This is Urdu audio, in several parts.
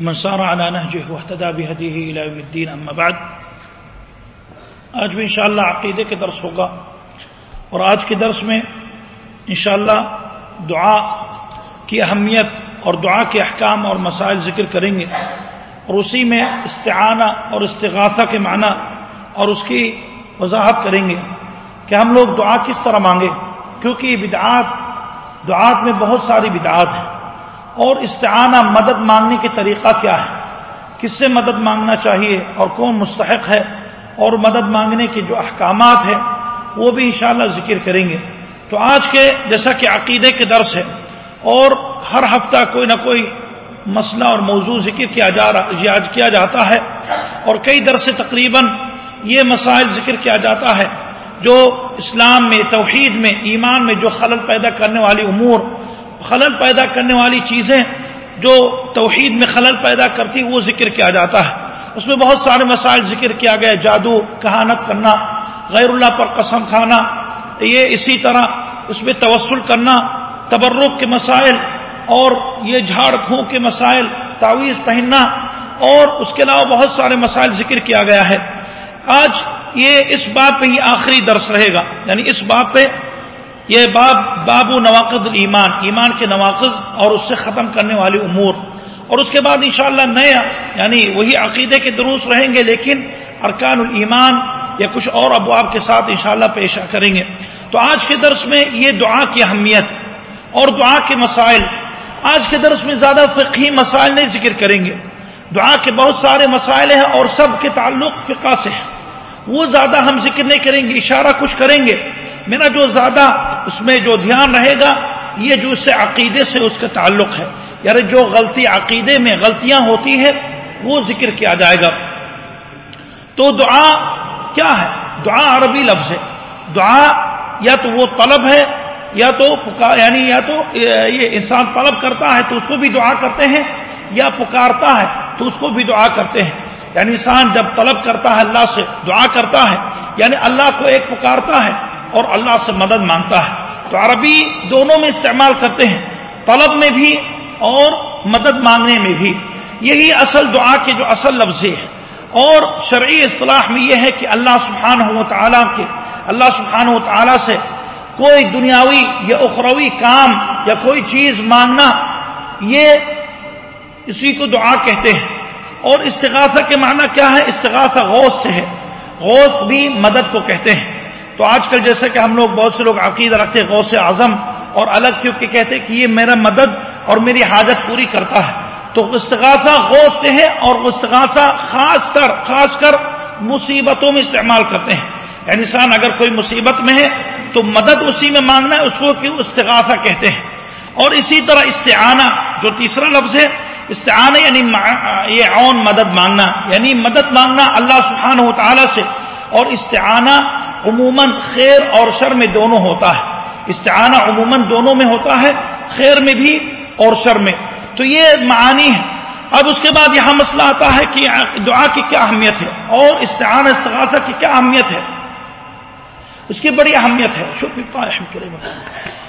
من سار على نهجه واهتدى بهديه الى يوم الدين اما بعد. آج بھی انشاءاللہ عقیدے کے درس ہوگا اور آج کے درس میں انشاءاللہ دعا کی اہمیت اور دعا کے احکام اور مسائل ذکر کریں گے اور اسی میں استعانہ اور استغاثہ کے معنی اور اس کی وضاحت کریں گے کہ ہم لوگ دعا کس طرح مانگے کیونکہ بدعات، دعات میں بہت ساری بدعات ہیں۔ اور استعانہ مدد مانگنے کے طریقہ کیا ہے؟ کس سے مدد مانگنا چاہیے اور کون مستحق ہے؟ اور مدد مانگنے کے جو احکامات ہیں، وہ بھی انشاءاللہ ذکر کریں گے۔ تو آج کے جیسا کہ عقیدے کے درس ہے اور ہر ہفتہ کوئی نہ کوئی مسئلہ اور موضوع ذکر کیا جا رہا کیا جاتا ہے۔ اور کئی درس تقریباً یہ مسائل ذکر کیا جاتا ہے جو اسلام میں، توحید میں، ایمان میں جو خلل پیدا کرنے والی امور خلل پیدا کرنے والی چیزیں جو توحید میں خلل پیدا کرتی وہ ذکر کیا جاتا ہے۔ اس میں بہت سارے مسائل ذکر کیا گیا جادو، کہانت کرنا، غیر اللہ پر قسم کھانا، یہ اسی طرح اس میں توسل کرنا، تبرک کے مسائل اور یہ جھاڑ پھونک کے مسائل، تعویذ پہننا، اور اس کے علاوہ بہت سارے مسائل ذکر کیا گیا ہے۔ آج یہ اس بات پہ ہی آخری درس رہے گا یعنی اس بات پہ یہ باب باب و نواقد ایمان ایمان کے نواقض اور اس سے ختم کرنے والی امور۔ اور اس کے بعد انشاءاللہ نیا یعنی وہی عقیدے کے دروس رہیں گے، لیکن ارکان الایمان یا کچھ اور ابواب کے ساتھ انشاءاللہ پیشہ کریں گے۔ تو آج کے درس میں یہ دعا کی اہمیت اور دعا کے مسائل۔ آج کے درس میں زیادہ فقہی مسائل نہیں ذکر کریں گے۔ دعا کے بہت سارے مسائل ہیں اور سب کے تعلق فقہ سے ہیں۔ وہ زیادہ ہم ذکر نہیں کریں گے، اشارہ کچھ کریں گے۔ میرا جو زیادہ اس میں جو دھیان رہے گا، یہ جو اس سے عقیدے سے اس کا تعلق ہے۔ یعنی جو غلطی عقیدے میں غلطیاں ہوتی ہے وہ ذکر کیا جائے گا۔ تو دعا کیا ہے؟ دعا عربی لفظ ہے۔ دعا یا تو وہ طلب ہے، یا تو پکار یعنی یا تو یہ انسان طلب کرتا ہے تو اس کو بھی دعا کرتے ہیں، یا پکارتا ہے تو اس کو بھی دعا کرتے ہیں۔ یعنی انسان جب طلب کرتا ہے اللہ سے، دعا کرتا ہے یعنی اللہ کو ایک پکارتا ہے اور اللہ سے مدد مانگتا ہے۔ تو عربی دونوں میں استعمال کرتے ہیں، طلب میں بھی اور مدد مانگنے میں بھی۔ یہی اصل دعا کے جو اصل لفظ ہے۔ اور شرعی اصطلاح میں یہ ہے کہ اللہ سبحانہ و تعالیٰ کے، اللہ سبحانہ و تعالیٰ سے کوئی دنیاوی یا اخروی کام یا کوئی چیز مانگنا، یہ اسی کو دعا کہتے ہیں۔ اور استغاثہ کے معنی کیا ہے؟ استغاثہ غوث سے ہے۔ غوث بھی مدد کو کہتے ہیں۔ تو آج کل جیسے کہ ہم لوگ بہت سے لوگ عقیدہ رکھتے غوث اعظم اور الگ کیونکہ کہتے کہ یہ میرا مدد اور میری حاجت پوری کرتا ہے۔ تو استغاثہ غوث سے ہے اور استغاثہ خاص کر خاص کر مصیبتوں میں استعمال کرتے ہیں۔ یعنی انسان اگر کوئی مصیبت میں ہے تو مدد اسی میں مانگنا ہے، اس کو کیوں استغاثہ کہتے ہیں۔ اور اسی طرح استعانہ، جو تیسرا لفظ ہے، استعانہ یعنی یہ اون مدد مانگنا۔ یعنی مدد مانگنا اللہ سبحانہ و تعالیٰ سے۔ اور استعانہ عموماً خیر اور شر میں دونوں ہوتا ہے۔ استعانہ عموماً دونوں میں ہوتا ہے، خیر میں بھی اور شر میں۔ تو یہ معانی ہے۔ اب اس کے بعد یہاں مسئلہ آتا ہے کہ دعا کی کیا اہمیت ہے اور استعانہ استغاثہ کی کیا اہمیت ہے۔ اس کی بڑی اہمیت ہے۔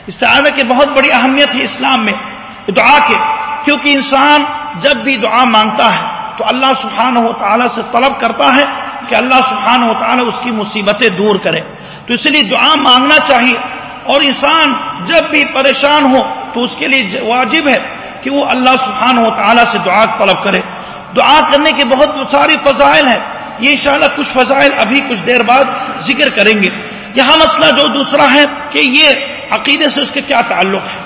استعانہ کی بہت بڑی اہمیت ہے اسلام میں دعا کے کیونکہ انسان جب بھی دعا مانگتا ہے تو اللہ سبحانہ و تعالیٰ سے طلب کرتا ہے۔ کہ اللہ سبحانہ و تعالیٰ اس کی مصیبتیں دور کرے۔ تو اس لیے دعا مانگنا چاہیے۔ اور انسان جب بھی پریشان ہو تو اس کے لیے واجب ہے کہ وہ اللہ سبحانہ و تعالیٰ سے دعا طلب کرے۔ دعا کرنے کے بہت ساری فضائل ہیں۔ یہ انشاءاللہ کچھ فضائل ابھی کچھ دیر بعد ذکر کریں گے۔ یہاں مسئلہ جو دوسرا ہے کہ یہ عقیدے سے اس کے کیا تعلق ہے؟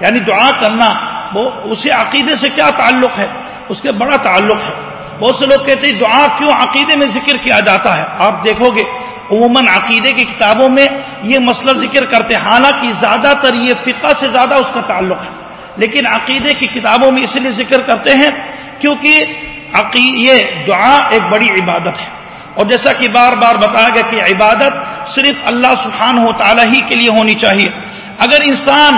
یعنی دعا کرنا وہ اسے عقیدے سے کیا تعلق ہے؟ اس کے بڑا تعلق ہے۔ بہت سے لوگ کہتے ہیں دعا کیوں عقیدے میں ذکر کیا جاتا ہے؟ آپ دیکھو گے، عموماً عقیدے کی کتابوں میں یہ مسئلہ ذکر کرتے ہیں۔ حالانکہ زیادہ تر یہ فقہ سے زیادہ اس کا تعلق ہے۔ لیکن عقیدے کی کتابوں میں اس لیے ذکر کرتے ہیں کیونکہ یہ دعا ایک بڑی عبادت ہے۔ اور جیسا کہ بار بار بتایا گیا کہ عبادت صرف اللہ سبحانہ و تعالیٰ ہی کے لیے ہونی چاہیے۔ اگر انسان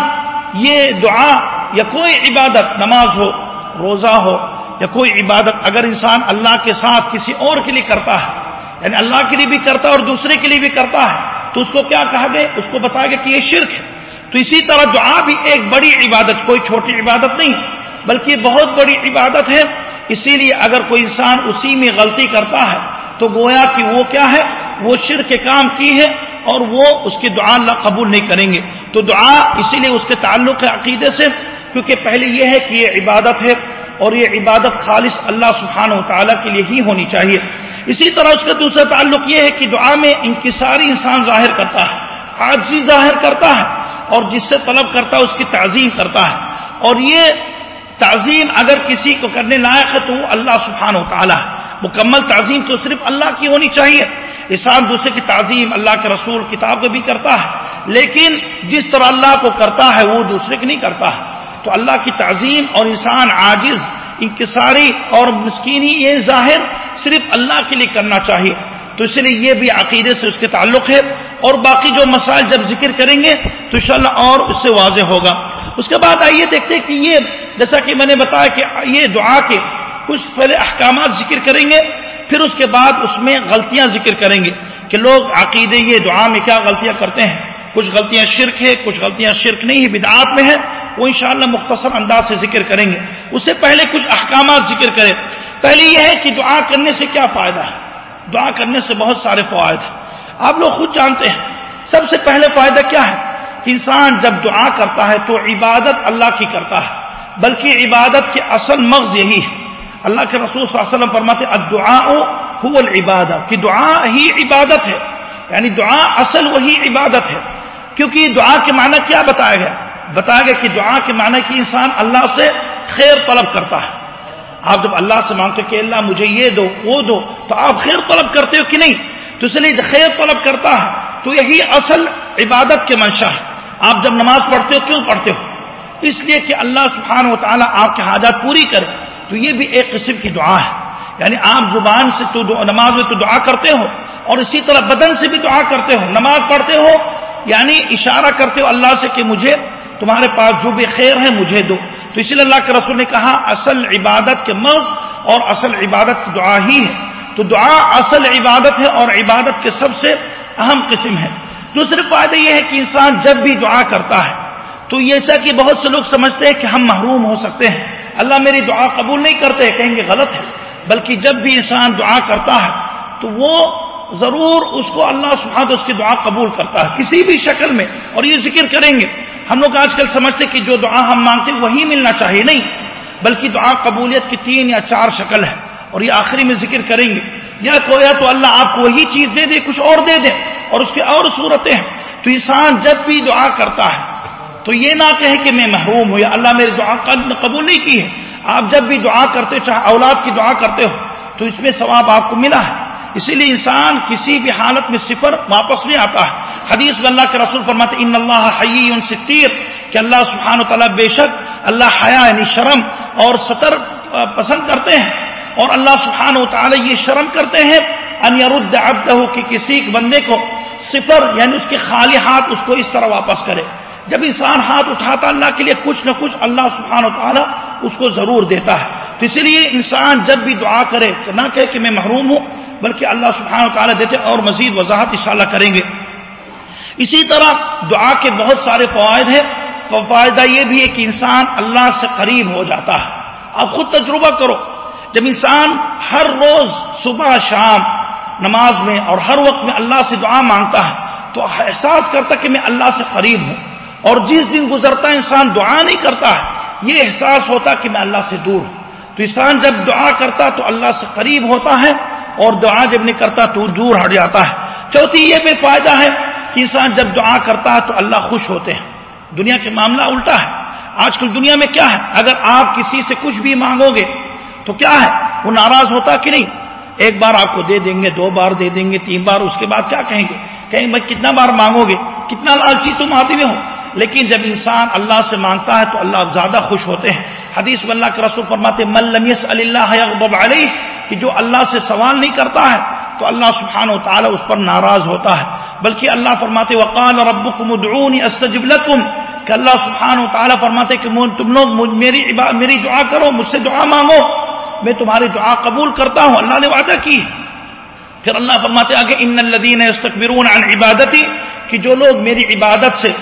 یہ دعا یا کوئی عبادت، نماز ہو، روزہ ہو یا کوئی عبادت اگر انسان اللہ کے ساتھ کسی اور کے لیے کرتا ہے یعنی اللہ کے لیے بھی کرتا ہے اور دوسرے کے لیے بھی کرتا ہے، تو اس کو کیا کہا گیا؟ اس کو بتایا گیا کہ یہ شرک ہے۔ تو اسی طرح دعا بھی ایک بڑی عبادت، کوئی چھوٹی عبادت نہیں، بلکہ بہت بڑی عبادت ہے۔ اسی لیے اگر کوئی انسان اسی میں غلطی کرتا ہے، تو گویا کہ وہ کیا ہے؟ وہ شر کے کام کی ہے اور وہ اس کی دعا اللہ قبول نہیں کریں گے۔ تو دعا اسی لیے اس کے تعلق ہے عقیدے سے، کیونکہ پہلے یہ ہے کہ یہ عبادت ہے۔ اور یہ عبادت خالص اللہ سبحانہ و تعالیٰ کے لیے ہی ہونی چاہیے۔ اسی طرح اس کا دوسرا تعلق یہ ہے کہ دعا میں انکساری انسان ظاہر کرتا ہے عاجزی ظاہر کرتا ہے اور جس سے طلب کرتا ہے اس کی تعظیم کرتا ہے۔ اور یہ تعظیم اگر کسی کو کرنے لائق ہے تو وہ اللہ سبحانہ و تعالیٰ ہے۔ مکمل تعظیم تو صرف اللہ کی ہونی چاہیے۔ انسان دوسرے کی تعظیم اللہ کے رسول کتاب کو بھی کرتا ہے، لیکن جس طرح اللہ کو کرتا ہے وہ دوسرے کو نہیں کرتا ہے۔ تو اللہ کی تعظیم اور انسان عاجز، انکساری اور مسکینی یہ ظاہر صرف اللہ کے لیے کرنا چاہیے۔ تو اس لیے یہ بھی عقیدے سے اس کے تعلق ہے۔ اور باقی جو مسائل جب ذکر کریں گے تو انشاءاللہ اور اس سے واضح ہوگا۔ اس کے بعد آئیے دیکھتے کہ یہ جیسا کہ میں نے بتایا کہ یہ دعا کے کچھ پہلے احکامات ذکر کریں گے، پھر اس کے بعد اس میں غلطیاں ذکر کریں گے کہ لوگ عقیدے یہ دعا میں کیا غلطیاں کرتے ہیں۔ کچھ غلطیاں شرک ہے کچھ غلطیاں شرک نہیں ہے بدعات میں ہے وہ انشاءاللہ مختصر انداز سے ذکر کریں گے۔ اس سے پہلے کچھ احکامات ذکر کریں۔ پہلے یہ ہے کہ دعا کرنے سے کیا فائدہ ہے؟ دعا کرنے سے بہت سارے فوائد ہیں۔ آپ لوگ خود جانتے ہیں۔ سب سے پہلے فائدہ کیا ہے؟ کہ انسان جب دعا کرتا ہے تو عبادت اللہ کی کرتا ہے۔ بلکہ عبادت کے اصل مغز یہی ہے۔ اللہ کے رسول صلی اللہ علیہ وسلم فرماتے هو العبادت کہ دعا ہی عبادت ہے۔ یعنی دعا اصل وہی عبادت ہے۔ کیونکہ دعا کے معنی کیا بتایا گیا؟ بتایا گیا کہ دعا کے معنی کہ انسان اللہ سے خیر طلب کرتا ہے۔ آپ جب اللہ سے مانگتے کہ اللہ مجھے یہ دو، وہ دو، تو آپ خیر طلب کرتے ہو کہ نہیں؟ تو اس لیے خیر طلب کرتا ہے، تو یہی اصل عبادت کے منشا ہے۔ آپ جب نماز پڑھتے ہو، کیوں پڑھتے ہو؟ اس لیے کہ اللہ سبحانہ و تعالیٰ آپ کے حاجات پوری کرے، تو یہ بھی ایک قسم کی دعا ہے۔ یعنی عام زبان سے تو نماز میں تو دعا کرتے ہو، اور اسی طرح بدن سے بھی دعا کرتے ہو۔ نماز پڑھتے ہو یعنی اشارہ کرتے ہو اللہ سے کہ مجھے تمہارے پاس جو بھی خیر ہے مجھے دو۔ تو اسی لیے اللہ کے رسول نے کہا، اصل عبادت کے مرض اور اصل عبادت کی دعا ہی ہے۔ تو دعا اصل عبادت ہے اور عبادت کے سب سے اہم قسم ہے۔ دوسرے فائدہ یہ ہے کہ انسان جب بھی دعا کرتا ہے، تو ایسا کہ بہت سے لوگ سمجھتے ہیں کہ ہم محروم ہو سکتے ہیں۔ اللہ میری دعا قبول نہیں کرتے، کہیں گے غلط ہے۔ بلکہ جب بھی انسان دعا کرتا ہے، تو وہ ضرور اس کو اللہ سبحانہ اس کی دعا قبول کرتا ہے۔ کسی بھی شکل میں، اور یہ ذکر کریں گے ہم لوگ آج کل سمجھتے کہ جو دعا ہم مانگتے وہی ملنا چاہیے۔ نہیں، بلکہ دعا قبولیت کی تین یا چار شکل ہے اور یہ آخری میں ذکر کریں گے۔ یا کویا تو اللہ آپ کو وہی چیز دے دے، کچھ اور دے دے اور اس کی اور صورتیں ہیں۔ تو انسان جب بھی دعا کرتا ہے تو یہ نہ کہے کہ میں محروم ہوں یا اللہ میری دعا قبول نہیں کی ہے۔ آپ جب بھی دعا کرتے چاہے اولاد کی دعا کرتے ہو، تو اس میں ثواب آپ کو ملا ہے۔ اسی لیے انسان کسی بھی حالت میں صفر واپس نہیں آتا ہے۔ حدیث میں اللہ کے رسول فرماتے ان اللہ حی ستیر کہ اللہ سبحانہ و تعالیٰ بے شک اللہ حیا یعنی شرم اور سطر پسند کرتے ہیں اور اللہ سبحانہ و تعالیٰ یہ شرم کرتے ہیں ان یرد عبدہ کہ کسی بندے کو صفر یعنی اس کے خالی ہاتھ اس کو اس طرح واپس کرے۔ جب انسان ہاتھ اٹھاتا اللہ کے لیے کچھ نہ کچھ اللہ سبحانہ و تعالیٰ اس کو ضرور دیتا ہے۔ تو اسی لیے انسان جب بھی دعا کرے تو نہ کہے کہ میں محروم ہوں، بلکہ اللہ سبحانہ و تعالیٰ دیتے اور مزید وضاحت انشاءاللہ کریں گے۔ اسی طرح دعا کے بہت سارے فوائد ہیں۔ فائدہ یہ بھی ہے کہ انسان اللہ سے قریب ہو جاتا ہے۔ آپ خود تجربہ کرو۔ جب انسان ہر روز صبح شام نماز میں اور ہر وقت میں اللہ سے دعا مانگتا ہے، تو احساس کرتا کہ میں اللہ سے قریب ہوں۔ اور جس دن گزرتا انسان دعا نہیں کرتا ہے۔ یہ احساس ہوتا کہ میں اللہ سے دور ہوں۔ تو انسان جب دعا کرتا تو اللہ سے قریب ہوتا ہے، اور دعا جب نہیں کرتا، تو دور ہٹ جاتا ہے۔ چوتھی یہ بھی فائدہ ہے کہ انسان جب دعا کرتا ہے تو اللہ خوش ہوتے ہیں۔ دنیا کے معاملہ الٹا ہے۔ آج کل دنیا میں کیا ہے؟ اگر آپ کسی سے کچھ بھی مانگو گے تو کیا ہے؟ وہ ناراض ہوتا کہ نہیں؟ ایک بار آپ کو دے دیں گے، دو بار دے دیں گے، تین بار، اس کے بعد کیا کہیں گے؟ کہیں بھائی کتنا بار مانگو گے؟ کتنا لالچی تم آتے ہوئے ہو۔ لیکن جب انسان اللہ سے مانگتا ہے تو اللہ زیادہ خوش ہوتے ہیں۔ حدیث اللہ کے رسول فرماتے ملمیس اللہ علیہ کہ جو اللہ سے سوال نہیں کرتا ہے تو اللہ سبحانہ و تعالیٰ اس پر ناراض ہوتا ہے۔ بلکہ اللہ فرماتے، وقال ربکم ادعونی استجب لکم کہ اللہ سبحانہ و تعالیٰ فرماتے کہ تم لوگ میری میری دعا کرو، مجھ سے دعا مانگو۔ میں تمہاری دعا قبول کرتا ہوں، اللہ نے وعدہ کی۔ پھر اللہ فرماتے، آگے ان الدین استقبرون عن عبادتی کہ جو لوگ میری عبادت سے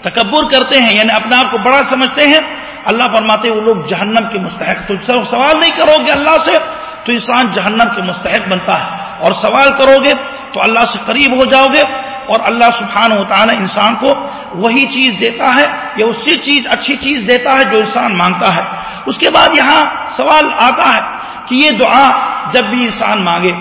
تکبر کرتے ہیں یعنی اپنے آپ کو بڑا سمجھتے ہیں، اللہ فرماتے، وہ لوگ جہنم کے مستحق۔ تو سوال نہیں کرو گے اللہ سے۔ تو انسان جہنم کے مستحق بنتا ہے۔ اور سوال کرو گے تو اللہ سے قریب ہو جاؤ گے اور اللہ سبحانہ و تعالی انسان کو وہی چیز دیتا ہے یا اسی چیز اچھی چیز دیتا ہے جو انسان مانگتا ہے۔ اس کے بعد یہاں سوال آتا ہے کہ یہ دعا جب بھی انسان مانگے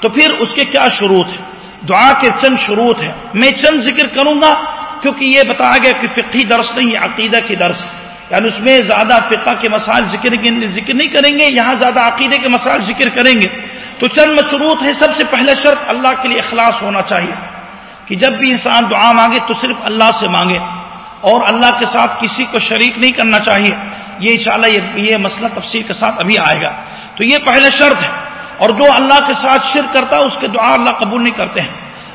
تو پھر اس کے کیا شروط ہے دعا کے چند شروط ہے میں چند ذکر کروں گا کیونکہ یہ بتایا گیا کہ فقہی درس نہیں عقیدہ کی درس ہے۔ یعنی اس میں زیادہ فقہ کے مسائل ذکر ذکر نہیں کریں گے، یہاں زیادہ عقیدے کے مسائل ذکر کریں گے۔ تو چند مشروط ہے سب سے پہلے شرط اللہ کے لیے اخلاص ہونا چاہیے۔ کہ جب بھی انسان دعا مانگے تو صرف اللہ سے مانگے۔ اور اللہ کے ساتھ کسی کو شریک نہیں کرنا چاہیے۔ یہ انشاءاللہ یہ یہ مسئلہ تفصیل کے ساتھ ابھی آئے گا۔ تو یہ پہلے شرط ہے۔ اور جو اللہ کے ساتھ شرک کرتا ہے، اس کے دعا اللہ قبول نہیں کرتے ہیں۔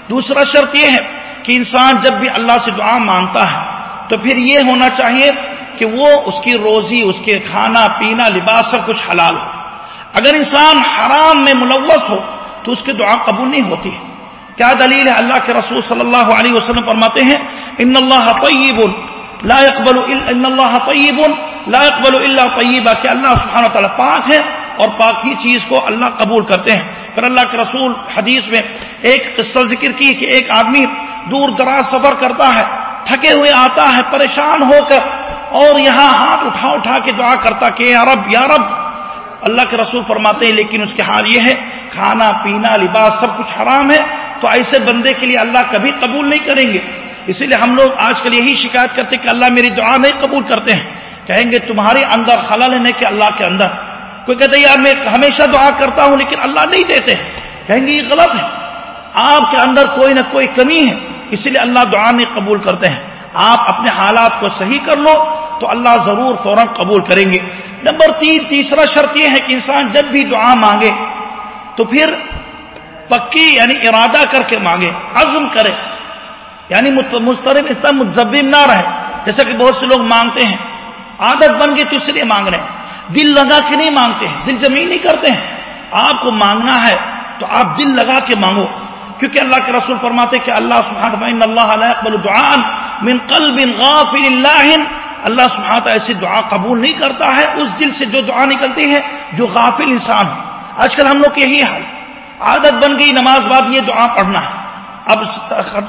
دوسرا شرط یہ ہے کہ انسان جب بھی اللہ سے دعا مانگتا ہے، تو پھر یہ ہونا چاہیے کہ وہ اس کی روزی، اس کے کھانا، پینا، لباس سب کچھ حلال ہو۔ اگر انسان حرام میں ملوث ہو، تو اس کی دعا قبول نہیں ہوتی ہے۔ کیا دلیل ہے اللہ کے رسول صلی اللہ علیہ وسلم فرماتے ہیں، ان اللہ طیب، لا يقبل ان اللہ طیب، لا يقبل الا طیبا کہ اللہ سبحانہ تعالیٰ پاک ہے اور پاک ہی چیز کو اللہ قبول کرتے ہیں۔ پھر اللہ کے رسول حدیث میں ایک قصہ ذکر کی کہ ایک آدمی دور دراز سفر کرتا ہے، تھکے ہوئے آتا ہے، پریشان ہو کر اور یہاں ہاتھ اٹھا اٹھا کے دعا کرتا کہ یا رب یا رب۔ اللہ کے رسول فرماتے ہیں، لیکن اس کے حال یہ ہے، کھانا، پینا، لباس سب کچھ حرام ہے، تو ایسے بندے کے لیے اللہ کبھی قبول نہیں کریں گے۔ اسی لیے ہم لوگ آج کل یہی شکایت کرتے کہ اللہ میری دعا نہیں قبول کرتے ہیں۔ کہیں گے تمہارے اندر خلل ہے کہ اللہ کے اندر۔ کوئی کہتے یار، میں ہمیشہ دعا کرتا ہوں، لیکن اللہ نہیں دیتے۔ کہیں گے، یہ غلط ہے۔ آپ کے اندر کوئی نہ کوئی کمی ہے، اسی لیے اللہ دعا نہیں قبول کرتے ہیں۔ آپ اپنے حالات کو صحیح کر لو تو اللہ ضرور فوراً قبول کریں گے۔ نمبر تین، تیسرا شرط یہ ہے کہ انسان جب بھی دعا مانگے تو پھر پکی یعنی ارادہ کر کے مانگے، عزم کرے۔ یعنی مسترب اتنا متضبم نہ رہے۔ جیسا کہ بہت سے لوگ مانگتے ہیں، عادت بن گئی تو اس لیے مانگ رہے ہیں۔ دل لگا کے نہیں مانگتے ہیں، دل جمی نہیں کرتے ہیں۔ آپ کو مانگنا ہے تو آپ دل لگا کے مانگو۔ کیونکہ اللہ کے رسول فرماتے کہ اللہ سبحانہ اللہ علیہ دعان من قلب غافل اللہ اللہ سبحانہ ایسی دعا قبول نہیں کرتا ہے، اس دل سے جو دعا نکلتی ہے، جو غافل انسان ہو آج کل ہم لوگ یہی حال۔ عادت بن گئی نماز بعد یہ دعا پڑھنا۔ ہے اب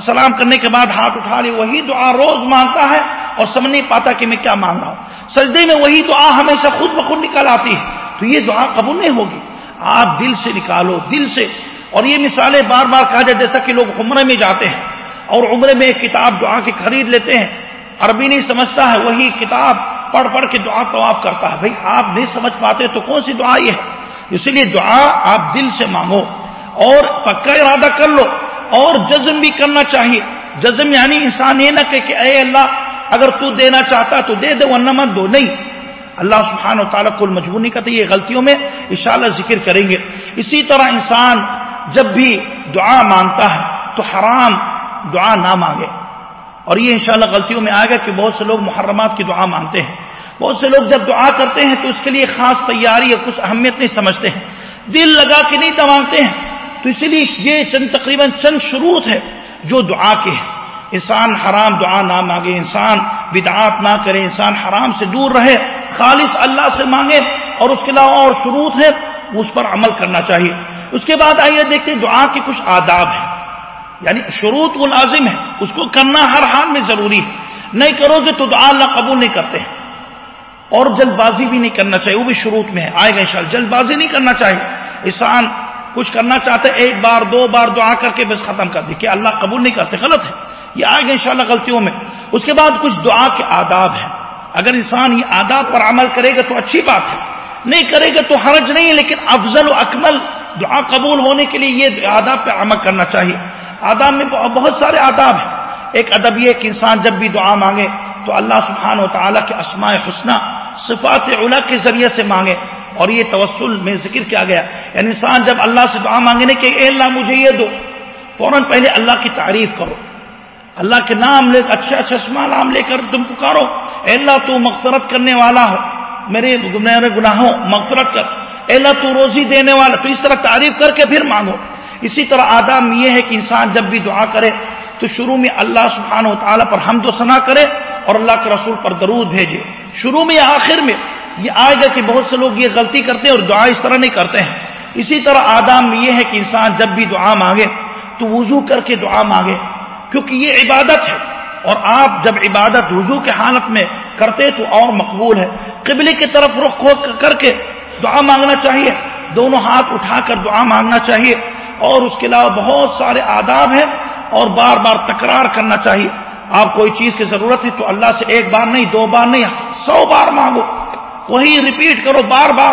سلام کرنے کے بعد ہاتھ اٹھا لی وہی دعا روز مانگتا ہے اور سمجھ نہیں پاتا کہ میں کیا مانگ رہا ہوں۔ سجدے میں وہی دعا ہمیشہ خود بخود نکال آتی ہے۔ تو یہ دعا قبول نہیں ہوگی۔ آپ دل سے نکالو، دل سے۔ اور یہ مثالیں بار بار کہا جائے جیسا کہ لوگ عمرے میں جاتے ہیں اور عمرے میں ایک کتاب دعا کی خرید لیتے ہیں۔ عربی نہیں سمجھتا ہے، وہی کتاب پڑھ پڑھ کے دعا طواف کرتا ہے۔ بھائی، آپ نہیں سمجھ پاتے تو کون سی دعا یہ ہے؟ اسی لیے دعا آپ دل سے مانگو اور پکا ارادہ کر لو اور جزم بھی کرنا چاہیے۔ جزم یعنی انسان یہ نہ کہ اے اللہ، اگر تو دینا چاہتا تو دے دے، ورنہ مت دو۔ نہیں۔ اللہ سبحانہ و تعالیٰ کو مجبور نہیں کرتے یہ غلطیوں میں انشاءاللہ ذکر کریں گے۔ اسی طرح انسان جب بھی دعا مانگتا ہے تو حرام دعا نہ مانگے۔ اور یہ انشاءاللہ غلطیوں میں آئے گا کہ بہت سے لوگ محرمات کی دعا مانگتے ہیں۔ بہت سے لوگ جب دعا کرتے ہیں تو اس کے لیے خاص تیاری یا کچھ اہمیت نہیں سمجھتے ہیں۔ دل لگا کے نہیں مانگتے ہیں۔ تو اسی لیے یہ چند تقریباً چند شروط ہے جو دعا کے ہیں۔ انسان حرام دعا نہ مانگے، انسان بدعات نہ کرے، انسان حرام سے دور رہے، خالص اللہ سے مانگے اور اس کے علاوہ اور شروط ہے اس پر عمل کرنا چاہیے۔ اس کے بعد آئیے دیکھتے دعا کے کچھ آداب ہیں۔ یعنی شروط وہ لازم ہے، اس کو کرنا ہر حال میں ضروری ہے۔ نہیں کرو گے تو دعا اللہ قبول نہیں کرتے ہیں۔ اور جلد بازی بھی نہیں کرنا چاہیے، وہ بھی شروط میں ہے۔ آئے گا ان جلد بازی نہیں کرنا چاہیے۔ انسان کچھ کرنا چاہتے ایک بار، دو بار دعا کر کے بس ختم کر دی کہ اللہ قبول نہیں کرتے، غلط ہے۔ یہ آئے گا انشاءاللہ غلطیوں میں۔ اس کے بعد کچھ دعا کے آداب ہیں۔ اگر انسان یہ آداب پر عمل کرے گا تو اچھی بات ہے۔ نہیں کرے گا تو حرج نہیں ہے، لیکن افضل و اکمل دعا قبول ہونے کے لیے یہ آداب پہ عمل کرنا چاہیے۔ آداب میں بہت سارے آداب ہیں۔ ایک ادب یہ کہ انسان جب بھی دعا مانگے تو اللہ سبحانہ و تعالیٰ کے اسماء حسنہ، صفات علا کے ذریعے سے مانگے۔ اور یہ توسل میں ذکر کیا گیا۔ یعنی انسان جب اللہ سے دعا مانگنے کہ اے اللہ مجھے یہ دو، فوراً پہلے اللہ کی تعریف کرو۔ اللہ کے نام لے کر اچھا اچھا اسما نام لے کر تم پکارو۔ اے اللہ تو مغفرت کرنے والا ہو۔ میرے میرے گناہوں مغفرت کر۔ اے اللہ تو روزی دینے والا، تو اس طرح تعریف کر کے پھر مانگو۔ اسی طرح آداب یہ ہے کہ انسان جب بھی دعا کرے تو شروع میں اللہ سبحانہ و تعالیٰ پر ہم تو سنا کرے اور اللہ کے رسول پر درود بھیجے۔ شروع میں یا آخر میں یہ آئے گا کہ بہت سے لوگ یہ غلطی کرتے ہیں اور دعا اس طرح نہیں کرتے ہیں۔ اسی طرح آدام یہ ہے کہ انسان جب بھی دعا مانگے تو وضو کر کے دعا مانگے، کیونکہ یہ عبادت ہے۔ اور آپ جب عبادت وضو کے حالت میں کرتے تو اور مقبول ہے۔ قبلی کی طرف رخ کر کے دعا مانگنا چاہیے، دونوں ہاتھ اٹھا کر دعا مانگنا چاہیے۔ اور اس کے علاوہ بہت سارے آداب ہیں اور بار بار تکرار کرنا چاہیے۔ آپ کوئی چیز کی ضرورت ہے تو اللہ سے ایک بار نہیں، دو بار نہیں، سو بار مانگو۔ وہی ریپیٹ کرو بار بار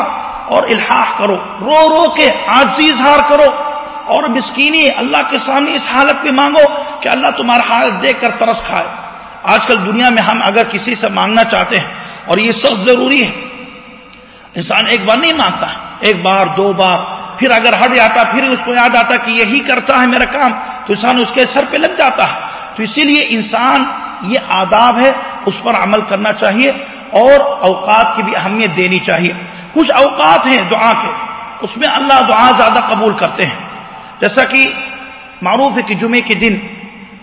اور الحاح کرو۔ رو رو کے آجزی اظہار کرو۔ اور مسکینی اللہ کے سامنے اس حالت میں مانگو کہ اللہ تمہارا حالت دیکھ کر ترس کھائے۔ آج کل دنیا میں ہم اگر کسی سے مانگنا چاہتے ہیں اور یہ سخت ضروری ہے۔ انسان ایک بار نہیں مانگتا، ایک بار، دو بار پھر اگر ہٹ جاتا پھر اس کو یاد آتا کہ یہی کرتا ہے میرا کام، تو انسان اس کے سر پہ لگ جاتا ہے۔ تو اسی لیے انسان یہ آداب ہے، اس پر عمل کرنا چاہیے اور اوقات کی بھی اہمیت دینی چاہیے۔ کچھ اوقات ہیں دعا کے، اس میں اللہ دعا زیادہ قبول کرتے ہیں۔ جیسا کہ معروف ہے کہ جمعے کے دن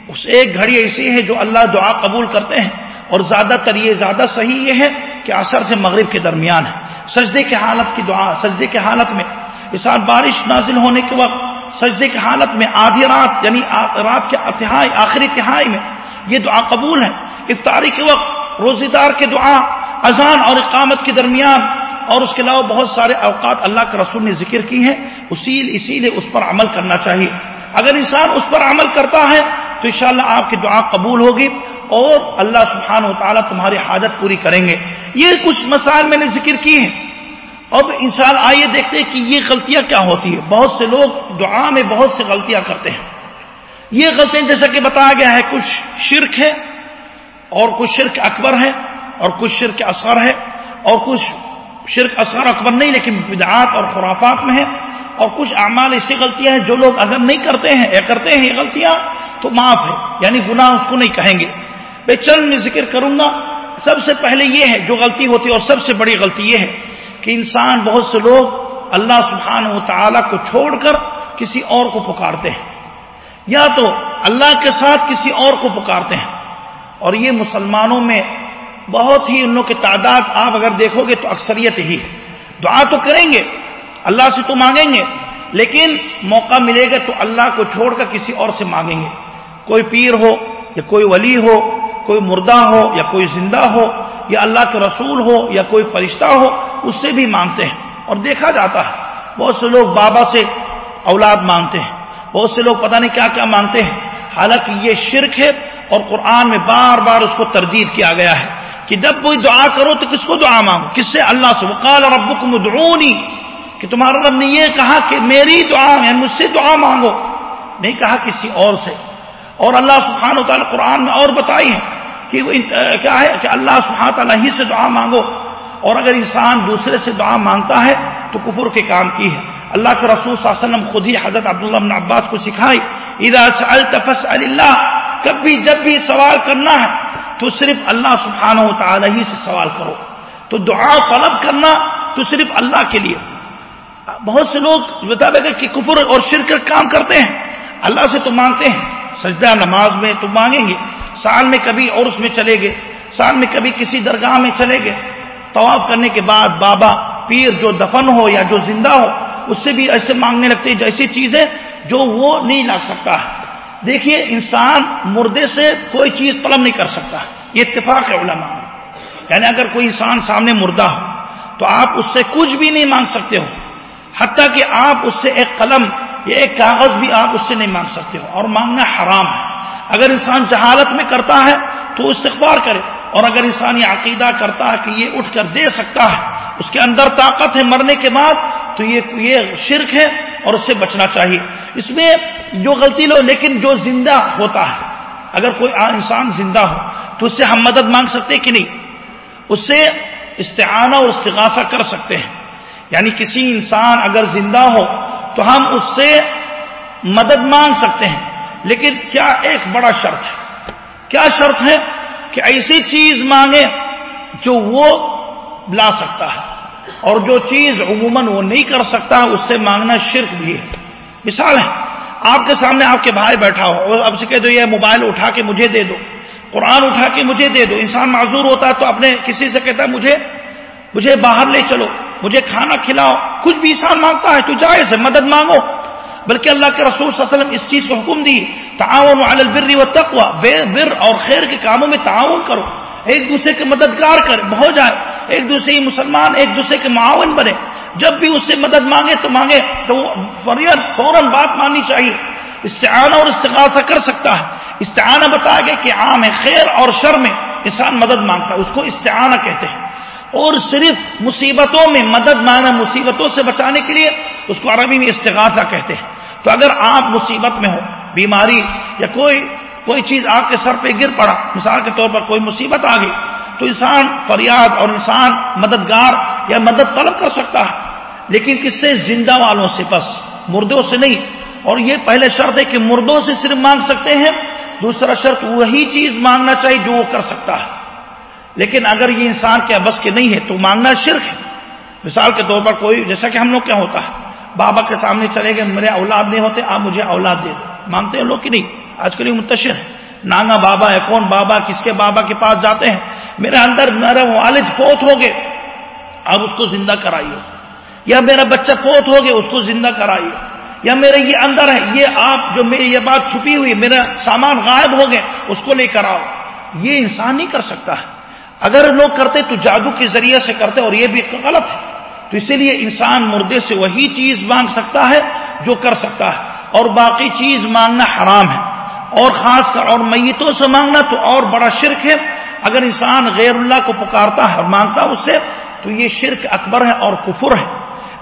اس ایک گھڑی ایسی ہے جو اللہ دعا قبول کرتے ہیں اور زیادہ تر یہ زیادہ صحیح یہ ہے کہ اثر سے مغرب کے درمیان ہے۔ سجدے کے حالت کی دعا، سجدے کے حالت میں اس بارش نازل ہونے کے وقت سجدے کی حالت میں آدھی رات یعنی رات کے اتہائی آخری تہائی میں یہ دعا قبول ہے۔ افطاری کے وقت روزے دار کے دعا، اذان اور اقامت کے درمیان اور اس کے علاوہ بہت سارے اوقات اللہ کے رسول نے ذکر کی ہیں۔ اسی اسی لیے اس پر عمل کرنا چاہیے۔ اگر انسان اس پر عمل کرتا ہے تو انشاءاللہ شاء آپ کی دعا قبول ہوگی اور اللہ سبحانہ و تعالیٰ تمہاری حاجت پوری کریں گے۔ یہ کچھ مسائل میں نے ذکر کی ہیں۔ اب انسان آئیے دیکھتے ہیں کہ یہ غلطیاں کیا ہوتی ہیں؟ بہت سے لوگ دعا میں بہت سے غلطیاں کرتے ہیں۔ یہ غلطیاں جیسا کہ بتایا گیا ہے، کچھ شرک ہے اور کچھ شرک اکبر ہے اور کچھ شرک اثر ہے اور کچھ شرک اثر اکبر نہیں، لیکن بدعات اور خرافات میں ہے۔ اور کچھ اعمال ایسی غلطیاں ہیں جو لوگ اگر نہیں کرتے ہیں، یا کرتے ہیں یہ غلطیاں تو معاف ہے۔ یعنی گناہ اس کو نہیں کہیں گے۔ میں چند میں ذکر کروں گا، سب سے پہلے یہ ہے، جو غلطی ہوتی ہے اور سب سے بڑی غلطی یہ ہے۔ کہ انسان بہت سے لوگ اللہ سبحانہ و تعالی کو چھوڑ کر کسی اور کو پکارتے ہیں۔ یا تو اللہ کے ساتھ کسی اور کو پکارتے ہیں۔ اور یہ مسلمانوں میں بہت ہی ان لوگوں کی تعداد آپ اگر دیکھو گے تو اکثریت ہی ہے۔ دعا تو کریں گے، اللہ سے تو مانگیں گے، لیکن موقع ملے گا تو اللہ کو چھوڑ کر کسی اور سے مانگیں گے۔ کوئی پیر ہو یا کوئی ولی ہو، کوئی مردہ ہو یا کوئی زندہ ہو، یا اللہ کے رسول ہو یا کوئی فرشتہ ہو اس سے بھی مانگتے ہیں اور دیکھا جاتا ہے، بہت سے لوگ بابا سے اولاد مانگتے ہیں، بہت سے لوگ پتہ نہیں کیا کیا مانگتے ہیں۔ حالانکہ یہ شرک ہے اور قرآن میں بار بار اس کو تردید کیا گیا ہے کہ جب کوئی دعا کرو تو کس کو دعا مانگو؟ کس سے؟ اللہ سے۔ وقال ربک مدعونی کہ تمہارا رب نے یہ کہا کہ میری دعا یعنی مجھ سے دعا مانگو۔ نہیں کہا کسی اور سے۔ اور اللہ سبحانہ و تعالیٰ قرآن میں اور بتائی ہے کہ وہ کیا ہے؟ کہ اللہ سبحانہ تعالیٰ ہی سے دعا مانگو۔ اور اگر انسان دوسرے سے دعا مانگتا ہے تو کفر کے کام کی ہے۔ اللہ کے رسول صلی اللہ علیہ وسلم خود ہی حضرت عبداللہ بن عباس کو سکھائی ادا التفس اللہ کبھی جب بھی سوال کرنا ہے تو صرف اللہ سبحانہ و تعالی ہی سے سوال کرو۔ تو دعا طلب کرنا تو صرف اللہ کے لیے۔ بہت سے لوگ بتا کہ کفر اور شرکت کام کرتے ہیں، اللہ سے تو مانگتے ہیں۔ سجدہ نماز میں تو مانگیں گے، سال میں کبھی اور اس میں چلے گئے سال میں کبھی کسی درگاہ میں چلے گئے طواف کرنے کے بعد بابا پیر جو دفن ہو یا جو زندہ ہو، اس سے بھی ایسے مانگنے لگتے ایسی چیزیں جو وہ نہیں لگ سکتا۔ ہے دیکھیے، انسان مردے سے کوئی چیز طلب نہیں کر سکتا۔ یہ اتفاق ہے علماء میں۔ یعنی اگر کوئی انسان سامنے مردہ ہو، تو آپ اس سے کچھ بھی نہیں مانگ سکتے ہو۔ حتیٰ کہ آپ اس سے ایک قلم یا ایک کاغذ بھی آپ اس سے نہیں مانگ سکتے ہو۔ اور مانگنا حرام ہے۔ اگر انسان جہالت میں کرتا ہے، تو استغفار کرے۔ اور اگر انسان یہ عقیدہ کرتا ہے کہ یہ اٹھ کر دے سکتا ہے، اس کے اندر طاقت ہے مرنے کے بعد، تو یہ یہ شرک ہے اور اس سے بچنا چاہیے۔ اس میں جو غلطی لو، لیکن جو زندہ ہوتا ہے، اگر کوئی انسان زندہ ہو، تو اس سے ہم مدد مانگ سکتے کہ نہیں؟ اس سے استعانہ اور استغاثہ کر سکتے ہیں۔ یعنی کسی انسان اگر زندہ ہو، تو ہم اس سے مدد مانگ سکتے ہیں۔ لیکن کیا ایک بڑا شرط ہے؟ کیا شرط ہے؟ کہ ایسی چیز مانگے جو وہ لا سکتا ہے اور جو چیز عموماً وہ نہیں کر سکتا، اس سے مانگنا شرک بھی ہے۔ مثال ہے آپ کے سامنے آپ کے بھائی بیٹھا ہو اور اب سے کہہ دو، یہ موبائل اٹھا کے مجھے دے دو، قرآن اٹھا کے مجھے دے دو، انسان معذور ہوتا ہے تو اپنے کسی سے کہتا ہے، مجھے مجھے باہر لے چلو، مجھے کھانا کھلاؤ، کچھ بھی انسان مانگتا ہے تو جائز ہے، مدد مانگو۔ بلکہ اللہ کے رسول صلی اللہ علیہ وسلم اس چیز کو حکم دی تعاون علی البر والتقوى بر اور خیر کے کاموں میں تعاون کرو۔ ایک دوسرے کے مددگار کر ہو جائے۔ ایک دوسرے کی مسلمان، ایک دوسرے کے معاون بنے۔ جب بھی اس سے مدد مانگے تو مانگے۔ تو فوراً فوراً بات ماننی چاہیے۔ استعانہ اور استغاثہ کر سکتا ہے۔ استعانہ بتایا گیا کہ عام ہے، خیر اور شر میں انسان مدد مانگتا ہے، اس کو استعانہ کہتے ہیں۔ اور صرف مصیبتوں میں مدد مانگنا، مصیبتوں سے بچانے کے لیے اس کو عربی میں استغاثہ کہتے ہیں۔ تو اگر آپ مصیبت میں ہو، بیماری یا کوئی کوئی چیز آپ کے سر پہ گر پڑا، مثال کے طور پر کوئی مصیبت آ گئی، تو انسان فریاد اور انسان مددگار یا مدد طلب کر سکتا ہے۔ لیکن کس سے؟ زندہ والوں سے بس، مردوں سے نہیں۔ اور یہ پہلے شرط ہے کہ مردوں سے صرف مانگ سکتے ہیں، دوسرا شرط وہی چیز مانگنا چاہیے جو وہ کر سکتا ہے۔ لیکن اگر یہ انسان کے ابس کے نہیں ہے، تو مانگنا شرک ہے۔ مثال کے طور پر کوئی، جیسا کہ ہم لوگ کیا ہوتا ہے بابا کے سامنے چلے گئے، میرے اولاد نہیں ہوتے، آپ مجھے اولاد دے دو۔ مانگتے ہیں لوگ کہ نہیں؟ آج کل یہ منتشر ہے نانا بابا ہے، کون بابا؟ کس کے بابا کے پاس جاتے ہیں؟ میرے اندر میرا والد فوت ہو گئے۔ اب اس کو زندہ کرائیے۔ یا میرا بچہ فوت ہو گیا اس کو زندہ کرائیے۔ یا میرے یہ اندر ہے یہ آپ جو میری یہ بات چھپی ہوئی، میرا سامان غائب ہو گئے، اس کو لے کر آؤ۔ یہ انسان نہیں کر سکتا۔ ہے اگر لوگ کرتے تو جادو کے ذریعے سے کرتے اور یہ بھی غلط ہے۔ تو اسی لیے انسان مردے سے وہی چیز مانگ سکتا ہے جو کر سکتا ہے۔ اور باقی چیز مانگنا حرام ہے۔ اور خاص کر اور میتوں سے مانگنا تو اور بڑا شرک ہے۔ اگر انسان غیر اللہ کو پکارتا ہے اور مانگتا ہے اس سے تو یہ شرک اکبر ہے اور کفر ہے۔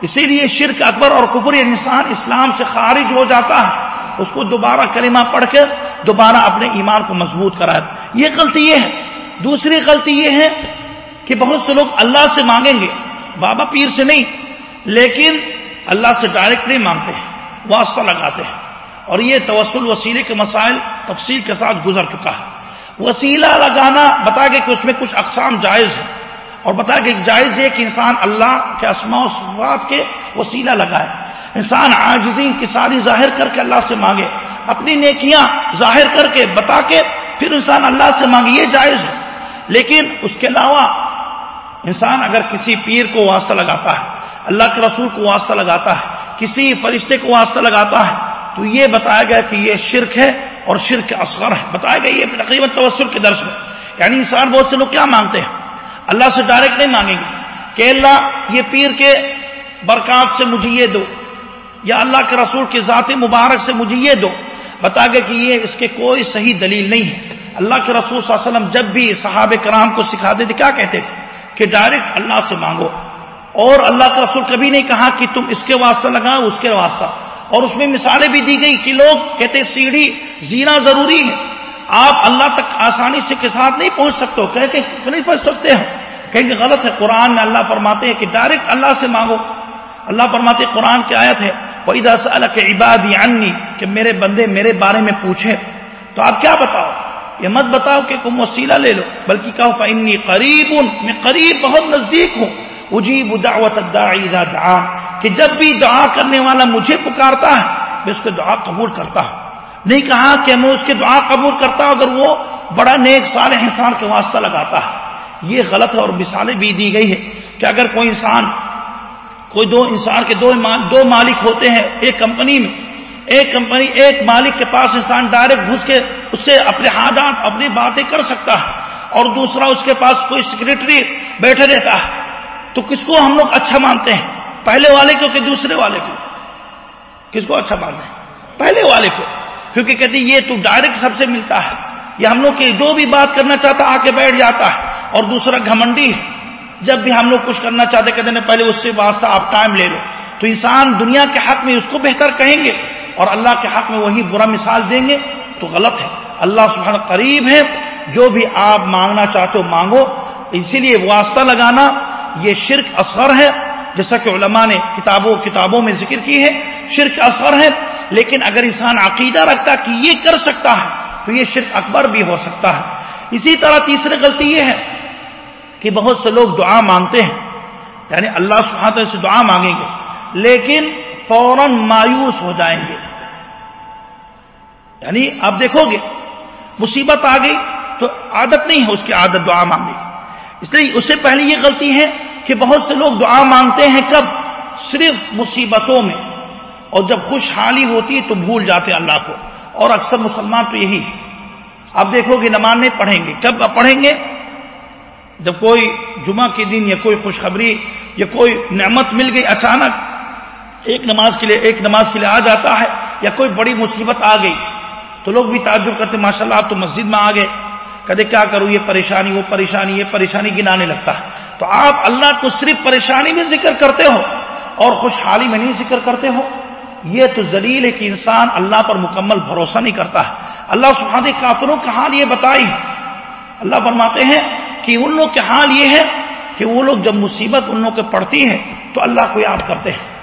اسی لیے شرک اکبر اور کفر یہ انسان اسلام سے خارج ہو جاتا ہے۔ اس کو دوبارہ کلمہ پڑھ کے دوبارہ اپنے ایمان کو مضبوط کرائے۔ یہ غلطی یہ ہے۔ دوسری غلطی یہ ہے کہ بہت سے لوگ اللہ سے مانگیں گے۔ بابا پیر سے نہیں، لیکن اللہ سے ڈائریکٹ نہیں مانگتے ہیں، واسطہ لگاتے ہیں۔ اور یہ توسل وسیلے کے مسائل تفصیل کے ساتھ گزر چکا ہے۔ وسیلہ لگانا بتا گیا کہ اس میں کچھ اقسام جائز ہیں۔ اور بتا کہ جائز ہے کہ انسان اللہ کے اسماء و صفات کے وسیلہ لگائے۔ انسان عاجزین کی ساری ظاہر کر کے اللہ سے مانگے، اپنی نیکیاں ظاہر کر کے بتا کے پھر انسان اللہ سے مانگے، یہ جائز ہے۔ لیکن اس کے علاوہ انسان اگر کسی پیر کو واسطہ لگاتا ہے، اللہ کے رسول کو واسطہ لگاتا ہے، کسی فرشتے کو واسطہ لگاتا ہے، تو یہ بتایا گیا کہ یہ شرک ہے اور شرک اصغر ہے۔ بتایا گیا یہ تقریباً توسل کے درس میں۔ یعنی انسان بہت سے لوگ کیا مانگتے ہیں؟ اللہ سے ڈائریکٹ نہیں مانگیں گے۔ کہ اللہ یہ پیر کے برکات سے مجھے یہ دو، یا اللہ کے رسول کے ذات مبارک سے مجھے یہ دو۔ بتا گیا کہ یہ اس کے کوئی صحیح دلیل نہیں ہے۔ اللہ کے رسول صلی اللہ علیہ وسلم جب بھی صحاب کرام کو سکھا دیتے کیا کہتے تھے؟ کہ ڈائریکٹ اللہ سے مانگو۔ اور اللہ کے رسول کبھی نہیں کہا کہ تم اس کے واسطہ لگاؤ، اس کے واسطہ۔ اور اس میں مثالیں بھی دی گئی کہ لوگ کہتے سیڑھی زینا ضروری ہے۔ آپ اللہ تک آسانی سے کے ساتھ نہیں پہنچ سکتے ہو کہ نہیں پہنچ سکتے ہیں کہیں گے غلط ہے، قرآن میں اللہ فرماتے ہیں کہ ڈائریکٹ اللہ سے مانگو۔ اللہ فرماتے قرآن کی آیت ہے وہی دس اللہ کے عبادی عنی کہ میرے بندے میرے بارے میں پوچھے تو آپ کیا بتاؤ؟ یہ مت بتاؤ کہ تم وسیلہ لے لو، بلکہ کہو فنی قریب میں قریب بہت نزدیک ہوں۔ اجیب دعوت دعا، کہ جب بھی دعا کرنے والا مجھے پکارتا ہے، میں اس کے دعا قبول کرتا ہوں۔ نہیں کہا کہ میں اس کے دعا قبول کرتا ہوں، اگر وہ بڑا نیک صالح انسان کے واسطہ لگاتا ہے۔ یہ غلط ہے اور مثالیں بھی دی گئی ہے کہ اگر کوئی انسان، کوئی دو انسان کے دو دو مالک ہوتے ہیں ایک کمپنی میں ایک کمپنی، ایک مالک کے پاس انسان ڈائریکٹ گھس کے اس سے اپنے حاجات، اپنی باتیں کر سکتا ہے اور دوسرا اس کے پاس کوئی سیکرٹری بیٹھے رہتا ہے۔ تو کس کو ہم لوگ اچھا مانتے ہیں؟ پہلے والے کو کہ دوسرے والے کو؟ کس کو اچھا مانتے ہیں؟ پہلے والے کو۔ کیونکہ کہتے یہ تو ڈائریکٹ سب سے ملتا ہے۔ یہ ہم لوگ کی جو بھی بات کرنا چاہتا آ کے بیٹھ جاتا ہے۔ اور دوسرا گھمنڈی جب بھی ہم لوگ کچھ کرنا چاہتے کہتے ہیں پہلے اس سے واسطہ آپ ٹائم لے لو۔ تو انسان دنیا کے حق میں اس کو بہتر کہیں گے۔ اور اللہ کے حق میں وہی برا مثال دیں گے تو غلط ہے۔ اللہ سبحانہ قریب ہے۔ جو بھی آپ مانگنا چاہتے ہو مانگو۔ اسی لیے واسطہ لگانا یہ شرک اثر ہے۔ جیسا کہ علماء نے کتابوں کتابوں میں ذکر کی ہے، شرک اثر ہے۔ لیکن اگر انسان عقیدہ رکھتا کہ یہ کر سکتا ہے، تو یہ شرک اکبر بھی ہو سکتا ہے۔ اسی طرح تیسری غلطی یہ ہے کہ بہت سے لوگ دعا مانگتے ہیں۔ یعنی اللہ سبحانہ سے دعا مانگیں گے۔ لیکن فوراً مایوس ہو جائیں گے۔ یعنی آپ دیکھو گے، مصیبت آ گئی تو عادت نہیں ہے اس کی عادت دعا مانگنے کی۔ اس لیے اس سے پہلے یہ غلطی ہے کہ بہت سے لوگ دعا مانگتے ہیں کب؟ صرف مصیبتوں میں۔ اور جب خوشحالی ہوتی ہے تو بھول جاتے اللہ کو۔ اور اکثر مسلمان تو یہی ہے آپ دیکھو گے نماز نہیں پڑھیں گے۔ کب پڑھیں گے؟ جب کوئی جمعہ کے دن یا کوئی خوشخبری یا کوئی نعمت مل گئی اچانک ایک نماز کے لیے ایک نماز کے لیے آ جاتا ہے یا کوئی بڑی مصیبت آ گئی، تو لوگ بھی تعجب کرتے ماشاء اللہ آپ تو مسجد میں آ گئے۔ کہتے، کیا کروں؟ یہ پریشانی، وہ پریشانی، یہ پریشانی گنانے لگتا ہے۔ تو آپ اللہ کو صرف پریشانی میں ذکر کرتے ہو اور خوشحالی میں نہیں ذکر کرتے ہو۔ یہ تو ذلیل ہے کہ انسان اللہ پر مکمل بھروسہ نہیں کرتا ہے۔ اللہ سبحانہ کافروں کا حال یہ بتائی۔ اللہ فرماتے ہیں کہ ان لوگ کے حال یہ ہے کہ وہ لوگ جب مصیبت ان لوگ کے پڑتی ہے تو اللہ کو یاد کرتے ہیں۔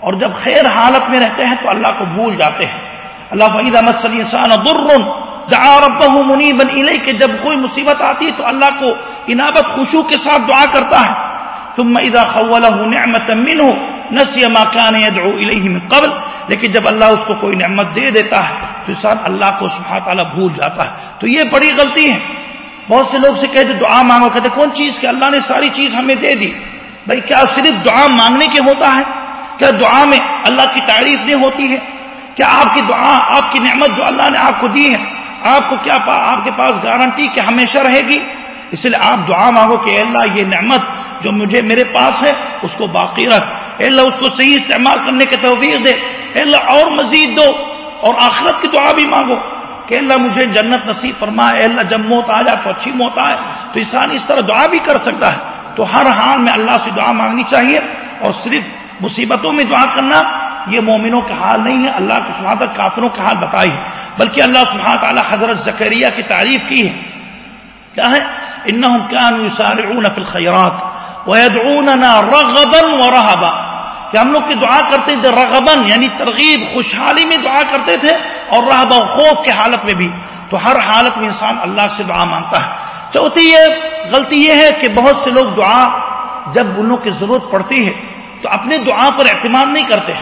اور جب خیر حالت میں رہتے ہیں تو اللہ کو بھول جاتے ہیں۔ اللہ فعید احمد صلی انسان منی بن علیہ کہ جب کوئی مصیبت آتی ہے تو اللہ کو انابت خوشو کے ساتھ دعا کرتا ہے۔ ثم اذا خوله نعمت منه نسی ما كان يدعو الیہ من قبل۔ لیکن جب اللہ اس کو کوئی نعمت دے دیتا ہے تو انسان اللہ کو سبحانہ تعالی بھول جاتا ہے۔ تو یہ بڑی غلطی ہے۔ بہت سے لوگ سے کہتے دعا مانگو، کہتے کون چیز کہ اللہ نے ساری چیز ہمیں دے دی۔ بھائی، کیا صرف دعا مانگنے کے ہوتا ہے؟ کیا دعا میں اللہ کی تعریف نہیں ہوتی ہے؟ کیا آپ کی دعا، آپ کی نعمت جو اللہ نے آپ کو دی ہے، آپ کو کیا پا آپ کے پاس گارنٹی کہ ہمیشہ رہے گی؟ اس لیے آپ دعا مانگو کہ اے اللہ یہ نعمت جو مجھے میرے پاس ہے، اس کو باقی رکھ۔ اے اللہ اس کو صحیح استعمال کرنے کے توفیق دے۔ اے اللہ اور مزید دو اور آخرت کی دعا بھی مانگو۔ کہ اللہ مجھے جنت نصیب فرمائے، اے اللہ جب موت آ جائے تو اچھی موت آئے، تو انسان اس طرح دعا بھی کر سکتا ہے۔ تو ہر حال میں اللہ سے دعا مانگنی چاہیے اور صرف مصیبتوں میں دعا کرنا یہ مومنوں کا حال نہیں ہے۔ اللہ کو سبحانہ کافروں کا حال بتائی ہے۔ بلکہ اللہ سبحانہ تعالیٰ حضرت زکریہ کی تعریف کی ہے۔ کیا ہے؟ انہم كانوا يسارعون في الخيرات ويدعوننا رغبا ورهبا کہ ہم لوگ کی دعا کرتے تھے رغبن یعنی ترغیب، خوشحالی میں دعا کرتے تھے اور رہبا، خوف کے حالت میں بھی۔ تو ہر حالت میں انسان اللہ سے دعا مانگتا ہے۔ چوتھی یہ، غلطی یہ ہے کہ بہت سے لوگ دعا جب ان کی ضرورت پڑتی ہے۔ تو اپنے دعا پر اعتماد نہیں کرتے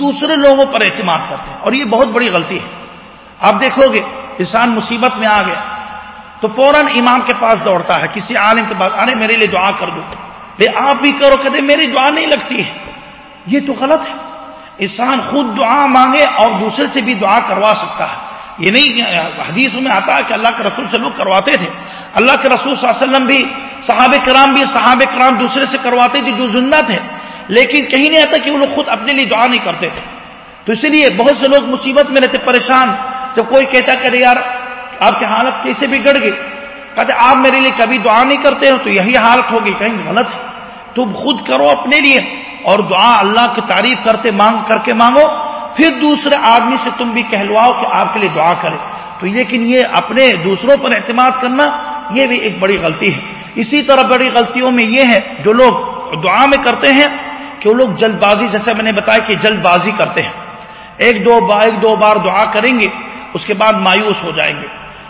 دوسرے لوگوں پر اعتماد کرتے ہیں، اور یہ بہت بڑی غلطی ہے۔ آپ دیکھو گے، انسان مصیبت میں آ گیا، تو فوراً امام کے پاس دوڑتا ہے، کسی عالم کے پاس ارے میرے لیے دعا کر دو۔ بھائی آپ بھی کرو، کہتے میری دعا نہیں لگتی ہے۔ یہ تو غلط ہے۔ انسان خود دعا مانگے اور دوسرے سے بھی دعا کروا سکتا ہے۔ یہ نہیں حدیث میں آتا ہے کہ اللہ کے رسول سے لوگ کرواتے تھے۔ اللہ کے رسول صلی اللہ علیہ وسلم بھی صحاب کرام بھی صحاب کرام دوسرے سے کرواتے تھے جو زندہ تھے۔ لیکن کہیں نہیں آتا کہ وہ لوگ خود اپنے لیے دعا نہیں کرتے تھے۔ تو اسی لیے بہت سے لوگ مصیبت میں رہتے، پریشان۔ جب کوئی کہتا کرے یار، آپ کی حالت کیسے بگڑ گئی؟ کہتے، آپ میرے لیے کبھی دعا نہیں کرتے ہو، تو یہی حالت ہوگی کہیں غلط ہے۔ تم خود کرو اپنے لیے اور دعا اللہ کی تعریف کرتے مانگ، کر کے مانگو۔ پھر دوسرے آدمی سے تم بھی کہلواؤ کہ آپ کے لیے دعا کرے تو لیکن یہ اپنے دوسروں پر اعتماد کرنا، یہ بھی ایک بڑی غلطی ہے۔ اسی طرح بڑی غلطیوں میں یہ ہے، جو لوگ دعا میں کرتے ہیں کہ وہ لوگ جلد بازی جیسے میں نے بتایا کہ جلد بازی کرتے ہیں۔ ایک دو بار ایک دو بار دعا کریں گے، اس کے بعد مایوس ہو جائیں گے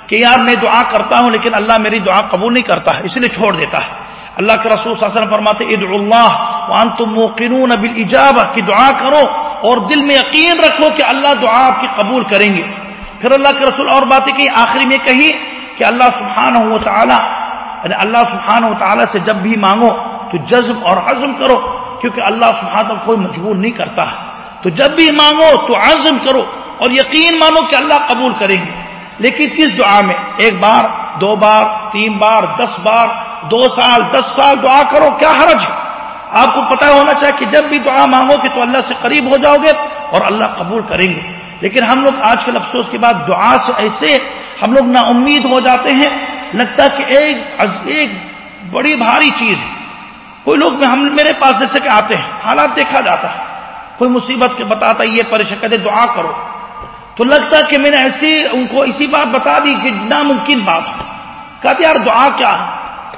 کہ یار میں دعا کرتا ہوں لیکن اللہ میری دعا قبول نہیں کرتا ہے، اس لیے چھوڑ دیتا ہے۔ اللہ کے رسول صلی اللہ علیہ وسلم فرماتے عید اللہ وان تم موقنون بالجابہ کی دعا کرو اور دل میں یقین رکھو کہ اللہ دعا آپ کی قبول کریں گے۔ پھر اللہ کے رسول اور باتیں کی آخری میں کہی کہ اللہ سبحانہ و تعالی یعنی اللہ سبحانہ و تعالی سے جب بھی مانگو تو جذب اور عزم کرو۔ کیونکہ اللہ سبحانہ کوئی مجبور نہیں کرتا ہے۔ تو جب بھی مانگو تو عزم کرو اور یقین مانو کہ اللہ قبول کریں گے۔ لیکن کس دعا میں؟ ایک بار، دو بار، تین بار، دس بار، دو سال، دس سال دعا کرو، کیا حرج ہے؟ آپ کو پتا ہونا چاہیے کہ جب بھی دعا مانگو کہ تو اللہ سے قریب ہو جاؤ گے اور اللہ قبول کریں گے۔ لیکن ہم لوگ آج کل افسوس کے بعد دعا سے ایسے ہم لوگ نا امید ہو جاتے ہیں، لگتا کہ ایک ایک بڑی بھاری چیز ہے۔ کوئی لوگ ہم میرے پاس جیسے کہ آتے ہیں، حالات دیکھا جاتا ہے۔ کوئی مصیبت کے بتاتا یہ پریشان کہتے دعا کرو۔ تو لگتا ہے کہ میں نے ایسی ان کو اسی بات بتا دی کہ ناممکن بات کہتے یار، دعا کیا ہے؟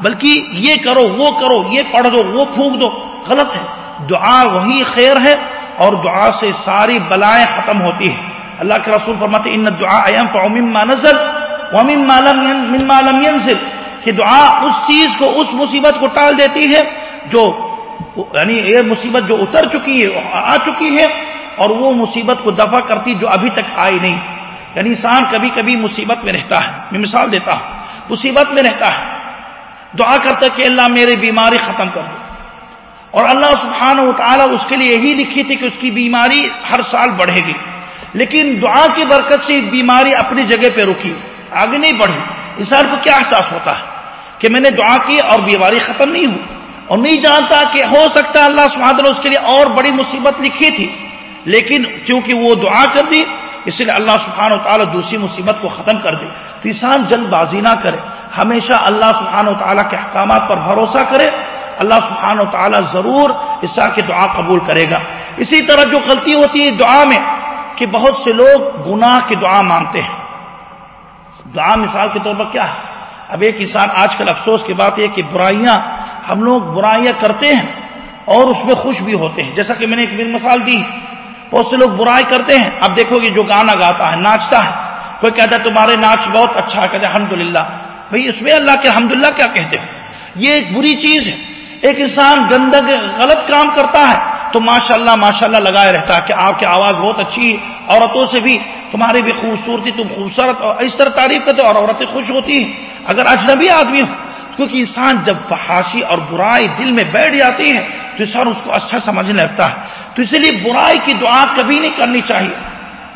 بلکہ یہ کرو، وہ کرو، یہ پڑھ دو، وہ پھونک دو۔ غلط ہے۔ دعا وہی خیر ہے اور دعا سے ساری بلائیں ختم ہوتی ہیں۔ اللہ کے رسول فرماتے ان دعا مما نزل ومما لم ينزل۔ کہ دعا اس چیز کو، اس مصیبت کو ٹال دیتی ہے جو یعنی یہ مصیبت جو اتر چکی ہے، آ چکی ہے، اور وہ مصیبت کو دفع کرتی جو ابھی تک آئی نہیں۔ یعنی انسان کبھی کبھی مصیبت میں رہتا ہے۔ میں مثال دیتا ہوں۔ مصیبت میں رہتا ہے۔ دعا کرتا کہ اللہ میری بیماری ختم کر دو اور اللہ سبحانہ و تعالیٰ اس کے لیے یہی لکھی تھی کہ اس کی بیماری ہر سال بڑھے گی۔ لیکن دعا کی برکت سے بیماری اپنی جگہ پہ رکی۔ آگے نہیں بڑھی۔ انسان کو کیا احساس ہوتا ہے؟ کہ میں نے دعا کی اور بیماری ختم نہیں ہوئی۔ اور نہیں جانتا کہ ہو سکتا اللہ سبحانہ اس کے لیے اور بڑی مصیبت لکھی تھی، لیکن کیونکہ وہ دعا کر دی، اس لیے اللہ سبحانہ و تعالیٰ دوسری مصیبت کو ختم کر دے۔ تو انسان جلد بازی نہ کرے، ہمیشہ اللہ سبحانہ و تعالیٰ کے احکامات پر بھروسہ کرے۔ اللہ سبحانہ و تعالیٰ ضرور اس کی دعا قبول کرے گا۔ اسی طرح جو غلطی ہوتی ہے دعا میں، کہ بہت سے لوگ گناہ کی دعا مانگتے ہیں۔ دعا مثال کے طور پر کیا ہے؟ اب ایک انسان آج کل افسوس کی بات یہ کہ برائیاں ہم لوگ برائیاں کرتے ہیں اور اس میں خوش بھی ہوتے ہیں۔ جیسا کہ میں نے ایک مثال دی، بہت سے لوگ برائی کرتے ہیں۔ اب دیکھو گے جو گانا گاتا ہے، ناچتا ہے، کوئی کہتا ہے تمہارے ناچ بہت اچھا ہے کہتے ہیں الحمد للہ بھائی اس میں اللہ کے الحمد کیا کہتے ہیں؟ یہ ایک بری چیز ہے۔ ایک انسان گندگ، غلط کام کرتا ہے تو ماشاء اللہ ماشاء اللہ لگائے رہتا ہے کہ آپ کی آواز بہت اچھی ہے۔ عورتوں سے بھی، تمہاری بھی خوبصورتی، تم خوبصورت اور اس طرح تعریف کرتے اور عورتیں خوش ہوتی ہیں۔ اگر اجنبی آدمی ہو کیونکہ انسان جب فحاشی اور برائی دل میں بیٹھ جاتی ہے تو انسان اس کو اچھا سمجھنے لگتا ہے۔ تو اسی لیے برائی کی دعا کبھی نہیں کرنی چاہیے۔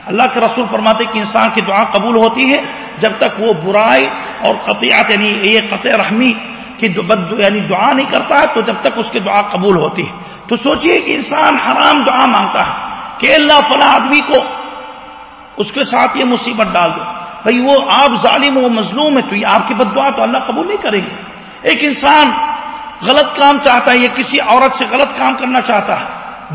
اللہ کے رسول فرماتے کہ انسان کی دعا قبول ہوتی ہے جب تک وہ برائی اور قطعات یعنی یہ قطع رحمی کی یعنی دعا نہیں کرتا ہے تو جب تک اس کی دعا قبول ہوتی ہے۔ تو سوچئے کہ انسان حرام دعا مانگتا ہے کہ اللہ فلاں آدمی کو اس کے ساتھ یہ مصیبت ڈال دو بھائی وہ آپ ظالم و مظلوم ہے تو یہ آپ کی بد دعا تو اللہ قبول نہیں کرے گی۔ ایک انسان غلط کام چاہتا ہے یا کسی عورت سے غلط کام کرنا چاہتا ہے،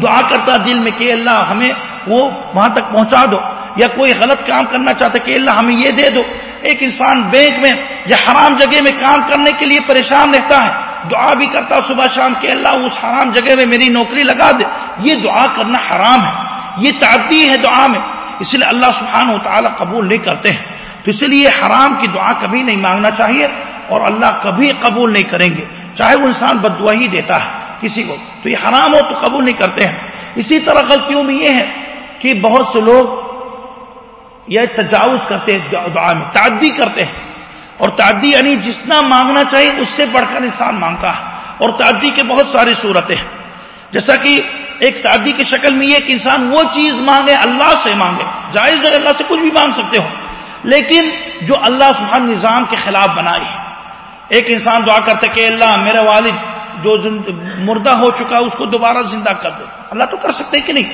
دعا کرتا دل میں کہ اللہ ہمیں وہ وہاں تک پہنچا دو، یا کوئی غلط کام کرنا چاہتا ہے کہ اللہ ہمیں یہ دے دو۔ ایک انسان بینک میں یا حرام جگہ میں کام کرنے کے لیے پریشان رہتا ہے، دعا بھی کرتا صبح شام کہ اللہ اس حرام جگہ میں میری نوکری لگا دے۔ یہ دعا کرنا حرام ہے، یہ تعدی ہے دعا میں۔ اس لیے اللہ سبحانہ و تعالیٰ قبول نہیں کرتے ہیں۔ تو اس لیے حرام کی دعا کبھی نہیں مانگنا چاہیے اور اللہ کبھی قبول نہیں کریں گے۔ چاہے وہ انسان بدعا ہی دیتا ہے کسی کو۔ تو یہ حرام ہو تو قبول نہیں کرتے ہیں۔ اسی طرح غلطیوں میں یہ ہے کہ بہت سے لوگ یہ تجاوز کرتے ہیں دعا میں، تعدی کرتے ہیں۔ اور تعدی یعنی جتنا مانگنا چاہیے اس سے بڑھ کر انسان مانگتا ہے۔ اور تعدی کے بہت ساری صورتیں ہیں۔ جیسا کہ ایک تعدی کی شکل میں یہ کہ انسان وہ چیز مانگے، اللہ سے مانگے۔ جائز ہے اللہ سے کچھ بھی مانگ سکتے ہو۔ لیکن جو اللہ سبحانہ نظام کے خلاف بنائی ہے۔ ایک انسان دعا کرتے کہ اللہ میرے والد جو مردہ ہو چکا اس کو دوبارہ زندہ کر دو۔ اللہ تو کر سکتے کہ نہیں؟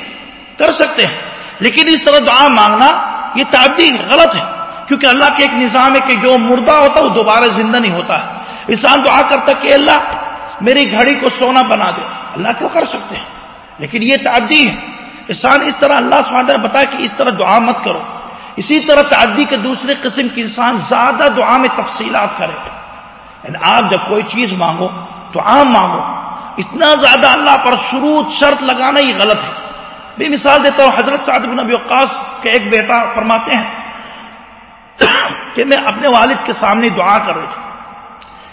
کر سکتے ہیں۔ لیکن اس طرح دعا مانگنا یہ تعدی غلط ہے۔ کیونکہ اللہ کے ایک نظام ہے کہ جو مردہ ہوتا ہے، وہ دوبارہ زندہ نہیں ہوتا ہے۔ انسان دعا کرتا کہ اللہ میری گھڑی کو سونا بنا دے۔ اللہ کیوں کر سکتے ہیں؟ لیکن یہ تعدی ہے۔ انسان اس طرح اللہ سبحانہ نے بتایا کہ اس طرح دعا مت کرو۔ اسی طرح تعدی کے دوسرے قسم کے انسان زیادہ دعا میں تفصیلات کرے۔ یعنی آپ جب کوئی چیز مانگو تو عام مانگو۔ اتنا زیادہ اللہ پر شروع شرط لگانا ہی غلط ہے۔ بھی مثال دیتا ہوں، حضرت سعد بن نبی وقاص کے ایک بیٹا فرماتے ہیں کہ میں اپنے والد کے سامنے دعا کر رہے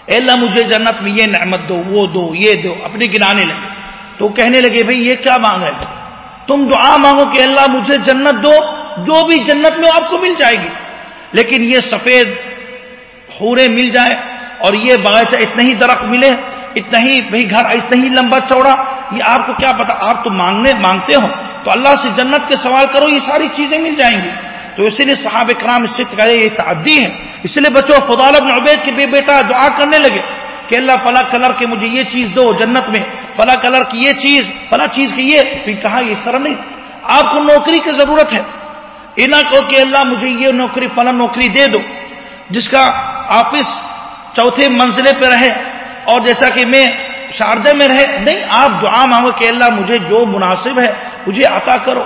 اے اللہ، مجھے جنت میں یہ نعمت دو، وہ دو، یہ دو، اپنے گرانے لگے۔ تو کہنے لگے، بھائی، یہ کیا مانگ ہے تم دعا مانگو کہ اللہ، مجھے جنت دو۔ جو بھی جنت میں آپ کو مل جائے گی۔ لیکن یہ سفید خورے مل جائے اور یہ باغیچہ اتنا ہی درخت ملے، اتنا ہی بھائی گھر، اتنا ہی لمبا چوڑا، یہ آپ کو کیا پتا؟ آپ تو مانگنے، مانگتے ہو۔ تو اللہ سے جنت کے سوال کرو، یہ ساری چیزیں مل جائیں گی۔ تو اسی لیے صحاب کرام اس سے کرے یہ تعدی ہے اس لیے بچوں، فضال ابن عبید کے بے بیٹا دعا کرنے لگے کہ اللہ فلاں کلر کے مجھے یہ چیز دو جنت میں، فلاں کلر کی یہ چیز، فلاں چیز کی یہ۔ کہا، یہ اس طرح نہیں۔ آپ کو نوکری کی ضرورت ہے۔ یہ نہ کہو کہ اللہ مجھے یہ نوکری، فلاں نوکری دے دو۔ جس کا آفس چوتھے منزلے پہ رہے اور جیسا کہ میں شارجہ میں رہے، نہیں، آپ دعا مانگو کہ اللہ مجھے جو مناسب ہے مجھے عطا کرو۔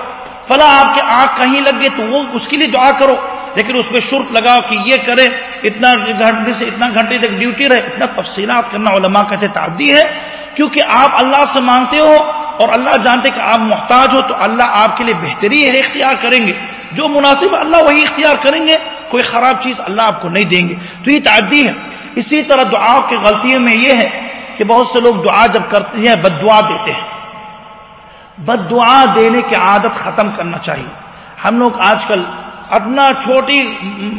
فلاں آپ کے آنکھ کہیں لگ گئے تو وہ اس کے لیے دعا کرو۔ لیکن اس پہ شرط لگاؤ کہ یہ کرے، اتنا گھنٹے سے اتنا گھنٹے تک ڈیوٹی رہے، اتنا تفصیلات کرنا علماء کہتے تعدی ہے۔ کیونکہ آپ اللہ سے مانگتے ہو اور اللہ جانتے کہ آپ محتاج ہو، تو اللہ آپ کے لیے بہتری ہے، اختیار کریں گے۔ جو مناسب اللہ وہی اختیار کریں گے۔ کوئی خراب چیز اللہ آپ کو نہیں دیں گے۔ تو یہ تعدی ہے۔ اسی طرح دعا کی غلطیوں میں یہ ہے کہ بہت سے لوگ دعا جب کرتے ہیں، بد دعا دیتے ہیں۔ بد دعا دینے کی عادت ختم کرنا چاہیے۔ ہم لوگ آج کل اتنا چھوٹی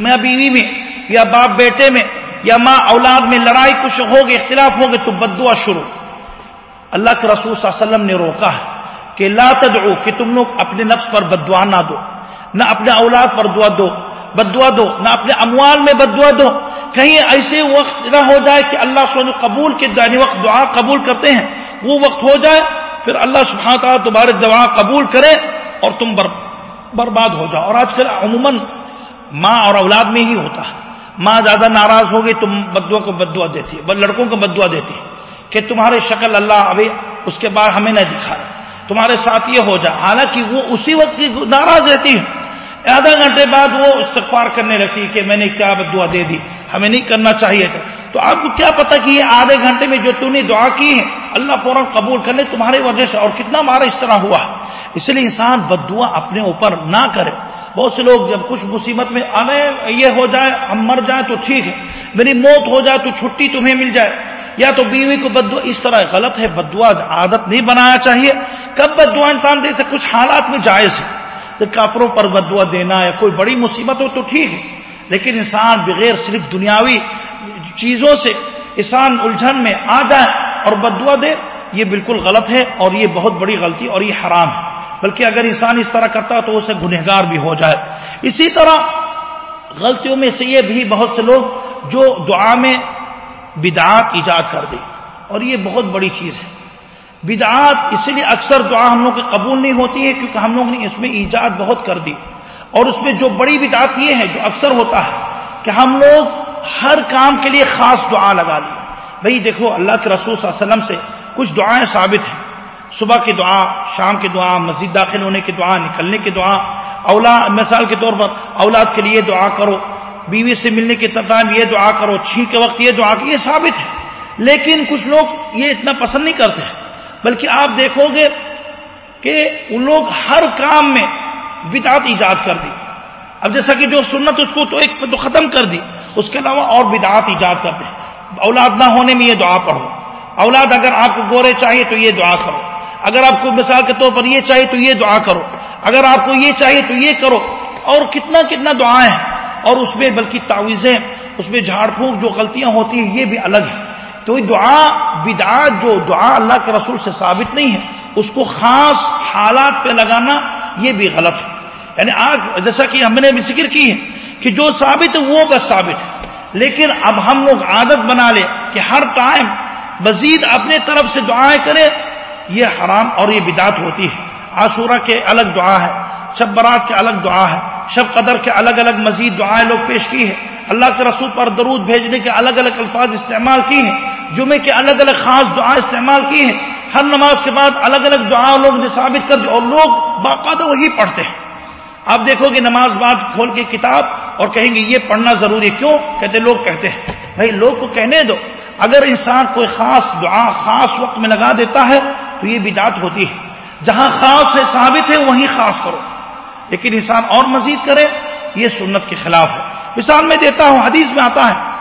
میں بیوی میں یا باپ بیٹے میں یا ماں اولاد میں لڑائی کچھ ہوگی، اختلاف ہوگے تو بدعا شروع۔ اللہ کے رسول صلی اللہ علیہ وسلم نے روکا ہے کہ لا تدعو، کہ تم لوگ اپنے نفس پر بدعا نہ دو، نہ اپنے اولاد پر دعا دو، بدعا دو، نہ اپنے اموال میں بدعا دو۔ کہیں ایسے وقت نہ ہو جائے کہ اللہ سو قبول کے یعنی وقت دعا قبول کرتے ہیں، وہ وقت ہو جائے، پھر اللہ سبحانہ تعالیٰ تمہارے دعا قبول کرے اور تم برباد ہو جاؤ۔ اور آج کل عموماً ماں اور اولاد میں ہی ہوتا ہے۔ ماں زیادہ ناراض ہوگی تم بدوا کو بدوا دیتی ہے، لڑکوں کو بدوا دیتی ہے کہ تمہارے شکل اللہ ابھی اس کے بعد ہمیں نہ دکھا تمہارے ساتھ یہ ہو جائے حالانکہ وہ اسی وقت کی ناراض رہتی ہے آدھا گھنٹے بعد وہ استغفار کرنے لگتی کہ میں نے کیا دعا دے دی، ہمیں نہیں کرنا چاہیے تھا۔ تو آپ کو کیا پتا کہ یہ آدھے گھنٹے میں جو تم نے دعا کی ہے اللہ فوراً قبول کرنے تمہاری وجہ سے اور کتنا مارا اس طرح ہوا۔ اس لیے انسان بد دعا اپنے اوپر نہ کرے۔ بہت سے لوگ جب کچھ مصیبت میں، آنے یہ ہو جائے، ہم مر جائیں تو ٹھیک ہے۔ میری موت ہو جائے تو چھٹی تمہیں مل جائے۔ یا تو بیوی کو بدوا اس طرح غلط ہے۔ بدوا عادت نہیں بنانا چاہیے۔ کب بدوا انسان دے سے کچھ حالات میں جائز ہے۔ تو کافروں پر بدوا دینا یا کوئی بڑی مصیبت ہو تو ٹھیک ہے۔ لیکن انسان بغیر صرف دنیاوی چیزوں سے انسان الجھن میں آ جائے اور بدوا دے، یہ بالکل غلط ہے اور یہ بہت بڑی غلطی اور یہ حرام ہے۔ بلکہ اگر انسان اس طرح کرتا تو اسے گنہگار بھی ہو جائے۔ اسی طرح غلطیوں میں سے یہ بھی بہت سے لوگ جو دعا میں بدعات ایجاد کر دی اور یہ بہت بڑی چیز ہے۔ بدعات اسی لیے اکثر دعا ہم لوگ کی قبول نہیں ہوتی ہے کیونکہ ہم لوگ نے اس میں ایجاد بہت کر دی۔ اور اس میں جو بڑی بدعات یہ ہے جو اکثر ہوتا ہے کہ ہم لوگ ہر کام کے لیے خاص دعا لگا لی بھائی دیکھو، اللہ کے رسول صلی اللہ علیہ وسلم سے کچھ دعائیں ثابت ہیں۔ صبح کی دعا، شام کی دعا، مسجد داخل ہونے کی دعا، نکلنے کی دعا۔ اولاد مثال کے طور پر اولاد کے لیے دعا کرو۔ بیوی سے ملنے کے ٹائم یہ دعا کرو۔ چھینک کے وقت یہ دعا کرو یہ ثابت ہے۔ لیکن کچھ لوگ یہ اتنا پسند نہیں کرتے بلکہ آپ دیکھو گے کہ ان لوگ ہر کام میں بدعت ایجاد کر دی۔ اب جیسا کہ جو سنت اس کو تو ایک تو ختم کر دی۔ اس کے علاوہ اور بدعات ایجاد کر دیں اولاد نہ ہونے میں یہ دعا پڑھو۔ اولاد اگر آپ کو گورے چاہیے تو یہ دعا کرو۔ اگر آپ کو مثال کے طور پر یہ چاہیے تو یہ دعا کرو۔ اگر آپ کو یہ چاہیے تو یہ کرو۔ اور کتنا کتنا دعائیں ہیں۔ اور اس میں بلکہ تعویذیں، اس میں جھاڑ پھونک جو غلطیاں ہوتی ہیں، یہ بھی الگ ہے تو دعا، بدعات جو دعا اللہ کے رسول سے ثابت نہیں ہے، اس کو خاص حالات پہ لگانا یہ بھی غلط ہے۔ یعنی آج جیسا کہ ہم نے بھی ذکر کی ہے کہ جو ثابت ہے وہ بس ثابت ہے۔ لیکن اب ہم لوگ عادت بنا لیں کہ ہر ٹائم مزید اپنے طرف سے دعائیں کریں، یہ حرام اور یہ بدعت ہوتی ہے۔ عاشورہ کے الگ دعا ہے، شب برات کے الگ دعا ہے، شب قدر کے الگ الگ مزید دعائیں لوگ پیش کی ہے اللہ کے رسول پر درود بھیجنے کے الگ الگ الفاظ استعمال کی ہیں، جمعے کے الگ الگ خاص دعائیں استعمال کی ہیں۔ ہر نماز کے بعد الگ الگ دعا لوگ نے ثابت کر دی اور لوگ باقاعدہ وہی پڑھتے ہیں۔ آپ دیکھو گے نماز بعد کھول کے کتاب اور کہیں گے یہ پڑھنا ضروری ہے۔ کیوں؟ کہتے لوگ کہتے ہیں، بھائی لوگ کو کہنے دو۔ اگر انسان کوئی خاص دعا خاص وقت میں لگا دیتا ہے تو یہ بدعت ہوتی ہے۔ جہاں خاص ہے، ثابت ہے، وہیں خاص کرو۔ لیکن انسان اور مزید کرے، یہ سنت کے خلاف ہے۔ مثال میں دیتا ہوں، حدیث میں آتا ہے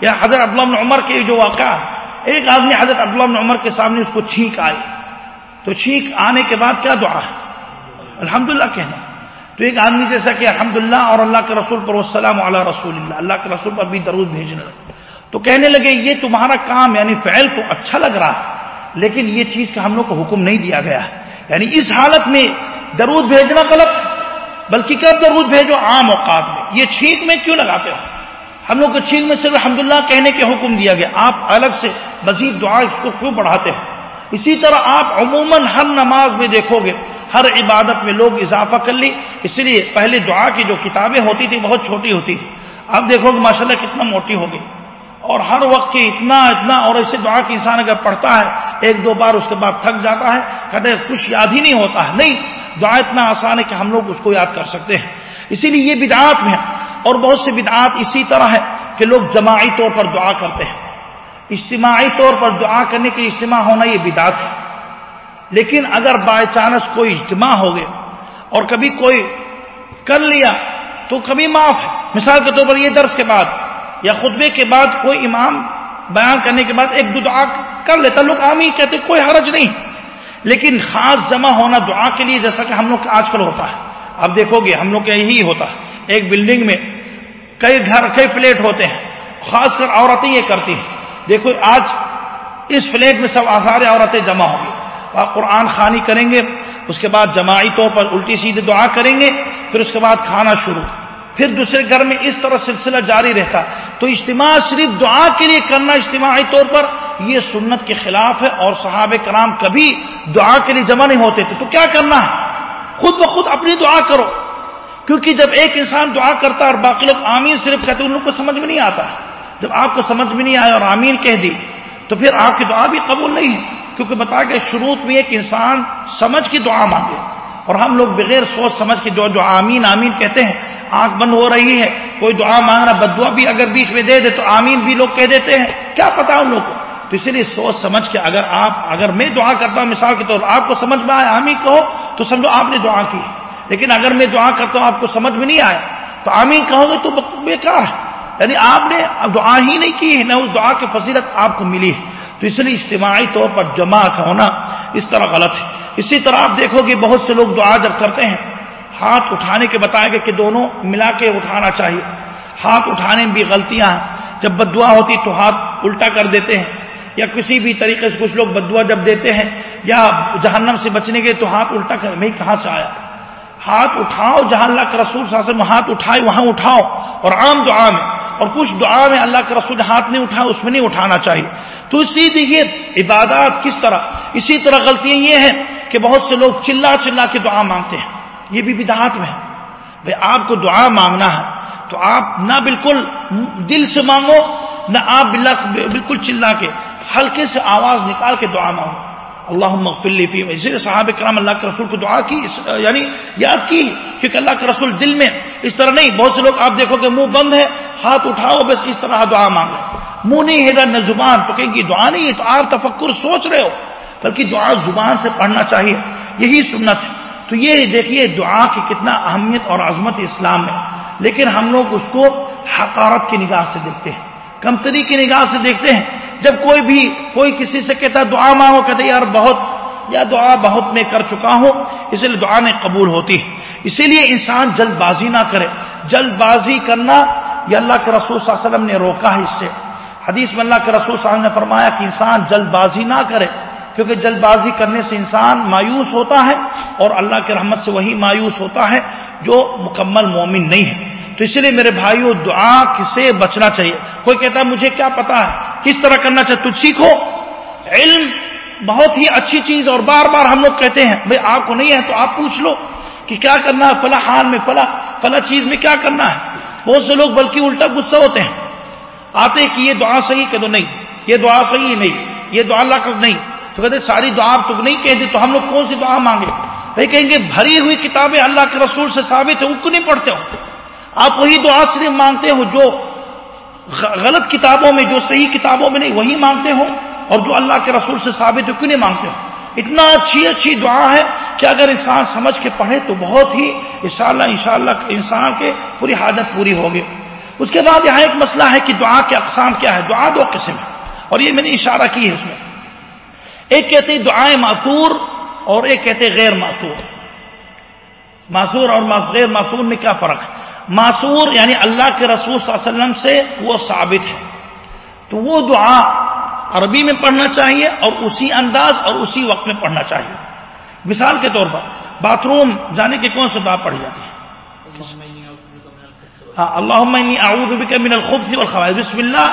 یا حضرت عبداللہ عمر کے جو واقعہ ہے، ایک آدمی حضرت عبداللہ عمر کے سامنے اس کو چھینک آئی تو چھینک آنے کے بعد کیا دعا ہے؟ الحمد للہ کہنا۔ تو ایک آدمی جیسا کہ الحمد اور اللہ کے رسول پر وسلام علیہ رسول اللہ اللہ کے رسول پر بھی درود بھیجنے لگے تو کہنے لگے، یہ تمہارا کام یعنی فعل تو اچھا لگ رہا ہے، لیکن یہ چیز کا ہم لوگ کو حکم نہیں دیا گیا۔ یعنی اس حالت میں درود بھیجنا غلط، بلکہ کب درود بھیجو عام اوقات میں؟ یہ چھینک میں کیوں لگاتے ہو؟ ہم لوگ کو چھینک میں صرف الحمد کہنے کے حکم دیا گیا۔ آپ الگ سے مزید دعا اس کو کیوں بڑھاتے ہیں اسی طرح آپ عموماً ہر نماز میں دیکھو گے ہر عبادت میں لوگ اضافہ کر لی اس لیے پہلے دعا کی جو کتابیں ہوتی تھی بہت چھوٹی ہوتی تھی اب دیکھو گے ماشاءاللہ کتنا موٹی ہوگی اور ہر وقت کی اتنا اتنا اور ایسے دعا کی انسان اگر پڑھتا ہے، ایک دو بار اس کے بعد تھک جاتا ہے، کہتے ہیں کچھ یاد ہی نہیں ہوتا۔ ہے نہیں، دعا اتنا آسان ہے کہ ہم لوگ اس کو یاد کر سکتے ہیں۔ اسی لیے یہ بدعات میں اور بہت سے بدعات اسی طرح ہے کہ لوگ جماعی طور پر دعا کرتے ہیں۔ اجتماعی طور پر دعا کرنے کے اجتماع ہونا یہ بدعت ہے۔ لیکن اگر بائی چانس کوئی اجتماع ہو گئے اور کبھی کوئی کر لیا تو کبھی معاف ہے۔ مثال کے طور پر یہ درس کے بعد یا خطبے کے بعد کوئی امام بیان کرنے کے بعد ایک دو دعا کر لیتا۔ لوگ عام ہی کہتے، کوئی حرج نہیں۔ لیکن خاص جمع ہونا دعا کے لیے جیسا کہ ہم لوگ آج کل ہوتا ہے۔ اب دیکھو گے، ہم لوگ کا یہی ہوتا ہے۔ ایک بلڈنگ میں کئی گھر، کئی پلیٹ ہوتے ہیں۔ خاص کر عورتیں یہ کرتی ہیں۔ دیکھو، آج اس فلیٹ میں سب آزار عورتیں جمع ہوں گی۔ قرآن خانی کریں گے، اس کے بعد جماعی طور پر الٹی سیدھے دعا کریں گے، پھر اس کے بعد کھانا شروع۔ پھر دوسرے گھر میں اس طرح سلسلہ جاری رہتا۔ تو اجتماع صرف دعا کے لیے کرنا اجتماعی طور پر، یہ سنت کے خلاف ہے اور صحاب کرام کبھی دعا کے لیے جمع نہیں ہوتے تھے۔ تو کیا کرنا؟ ہے خود بخود اپنی دعا کرو۔ کیونکہ جب ایک انسان دعا کرتا ہے اور باقی لوگ آمین صرف کہتے ان لوگ کو سمجھ میں نہیں آتا۔ جب آپ کو سمجھ میں نہیں آیا اور آمین کہہ دی، تو پھر آپ کی دعا بھی قبول نہیں ہے۔ کیونکہ بتا کہ شروع میں ایک انسان سمجھ کی دعا مانگے اور ہم لوگ بغیر سوچ سمجھ کے جو جو آمین آمین کہتے ہیں، آنکھ بند ہو رہی ہے، کوئی دعا مانگنا بدوا بھی اگر بیچ میں دے دے تو آمین بھی لوگ کہہ دیتے ہیں۔ کیا پتا ان لوگ کو؟ تو اسی لیے سوچ سمجھ کے اگر آپ، اگر میں دعا کرتا ہوں مثال کے طور پر، آپ کو سمجھ میں آئے، آمین کہو، تو سمجھو آپ نے دعا کی۔ لیکن اگر میں دعا کرتا ہوں، آپ کو سمجھ میں نہیں آیا تو آمین کہو گے تو بیکار ہے۔ یعنی آپ نے دعا ہی نہیں کی ہے، نہ اس دعا کی فضیلت آپ کو ملی ہے۔ تو اس لیے اجتماعی طور پر جمع ہونا اس طرح غلط ہے۔ اسی طرح آپ دیکھو گے بہت سے لوگ دعا جب کرتے ہیں، ہاتھ اٹھانے کے بتائے گا کہ دونوں ملا کے اٹھانا چاہیے۔ ہاتھ اٹھانے میں بھی غلطیاں ہیں۔ جب بدعا ہوتی تو ہاتھ الٹا کر دیتے ہیں۔ یا کسی بھی طریقے سے کچھ لوگ بدعا جب دیتے ہیں یا جہنم سے بچنے کے تو ہاتھ الٹا کر، میں کہاں سے آیا؟ ہاتھ اٹھاؤ جہاں اللہ کے رسول صلی اللہ علیہ وسلم ہاتھ اٹھائے، وہاں اٹھاؤ، اور عام دعا میں، اور کچھ دعا میں اللہ کے رسول ہاتھ نہیں اٹھا اس میں نہیں اٹھانا چاہیے۔ تو اسی دیکھیے، عبادات کس طرح؟ اسی طرح غلطیاں یہ ہیں کہ بہت سے لوگ چلا چلا کے دعا مانگتے ہیں۔ یہ بھی بدعات میں ہے۔ بھائی، آپ کو دعا مانگنا ہے، تو آپ نہ بالکل دل سے مانگو، نہ آپ بالکل چلا کے، ہلکے سے آواز نکال کے دعا مانگو۔ اللہ مغفلی فی اسی لیے صحابہ کرام اللہ کے رسول کو دعا کی یعنی یاد کی، کیونکہ اللہ کے رسول دل میں اس طرح نہیں، بہت سے لوگ آپ دیکھو کہ منہ بند ہے، ہاتھ اٹھاؤ، بس اس طرح دعا مانگو منہ نہیں ہے نہ زبان، تو کہیں گی دعا نہیں ہے، تو آپ تفکر سوچ رہے ہو۔ بلکہ دعا زبان سے پڑھنا چاہیے، یہی سنت ہے۔ تو یہ دیکھیے، دعا کی کتنا اہمیت اور عظمت اسلام ہے لیکن ہم لوگ اس کو حقارت کی نگاہ سے دیکھتے ہیں، کمتری کی نگاہ سے دیکھتے ہیں۔ جب کوئی بھی کوئی کسی سے کہتا ہے دعا مانگو کہتے یار، بہت، یا دعا بہت میں کر چکا ہوں اسی لیے دعا نہیں قبول ہوتی۔ ہے اسی لیے انسان جلد بازی نہ کرے۔ جلد بازی کرنا یہ اللہ کے رسول صلی اللہ علیہ وسلم نے روکا ہے اس سے۔ حدیث میں اللہ کے رسول صلی اللہ علیہ وسلم نے فرمایا کہ انسان جلد بازی نہ کرے، کیونکہ جلد بازی کرنے سے انسان مایوس ہوتا ہے اور اللہ کے رحمت سے وہی مایوس ہوتا ہے۔ جو مکمل مومن نہیں ہے۔ تو اسی لیے میرے بھائیوں دعا کسے بچنا چاہیے۔ کوئی کہتا ہے، مجھے کیا پتا ہے؟ کس طرح کرنا چاہیے؟ تجھ سیکھو۔ علم بہت ہی اچھی چیز اور بار بار ہم لوگ کہتے ہیں، بھائی آپ کو نہیں ہے تو آپ پوچھ لو کہ کیا کرنا ہے؟ فلاں حال میں، فلاں فلاں چیز میں کیا کرنا ہے؟ بہت سے لوگ بلکہ الٹا غصہ ہوتے ہیں۔ آتے کہ یہ دعا صحیح کہ تو نہیں، یہ دعا صحیح نہیں، یہ دعا اللہ کا نہیں۔ تو کہتے ساری دعا آپ تو نہیں کہتے تو ہم لوگ کون سی دعا مانگے؟ بھائی کہیں گے، بھری ہوئی کتابیں اللہ کے رسول سے ثابت ہے وہ کیوں نہیں پڑھتے ہو۔ آپ وہی دعا صرف مانگتے ہو جو غلط کتابوں میں، جو صحیح کتابوں میں نہیں، وہی مانگتے ہو اور جو اللہ کے رسول سے ثابت ہے کیوں نہیں مانگتے ہو؟ اتنا اچھی اچھی دعا ہے کہ اگر انسان سمجھ کے پڑھے تو بہت ہی انشاءاللہ انشاءاللہ انسان کے پوری حاجت پوری ہوگی۔ اس کے بعد یہاں ایک مسئلہ ہے کہ دعا کے اقسام کیا ہے دعا دو قسم ہے اور یہ میں نے اشارہ کی ہے اس میں۔ ایک کہتے ہیں دعائیں معصور اور ایک کہتے ہیں غیر معصور. معصور اور غیر معصور میں کیا فرق ہے؟ معصور یعنی اللہ کے رسول صلی اللہ علیہ وسلم سے وہ ثابت ہے. تو وہ دعا عربی میں پڑھنا چاہیے اور اسی انداز اور اسی وقت میں پڑھنا چاہیے. مثال کے طور پر، باتھ روم جانے کی کون سی دعا پڑھی جاتی ہے؟ ہاں اللہ اعوذ بک من الخبث والخبائث. بسم اللہ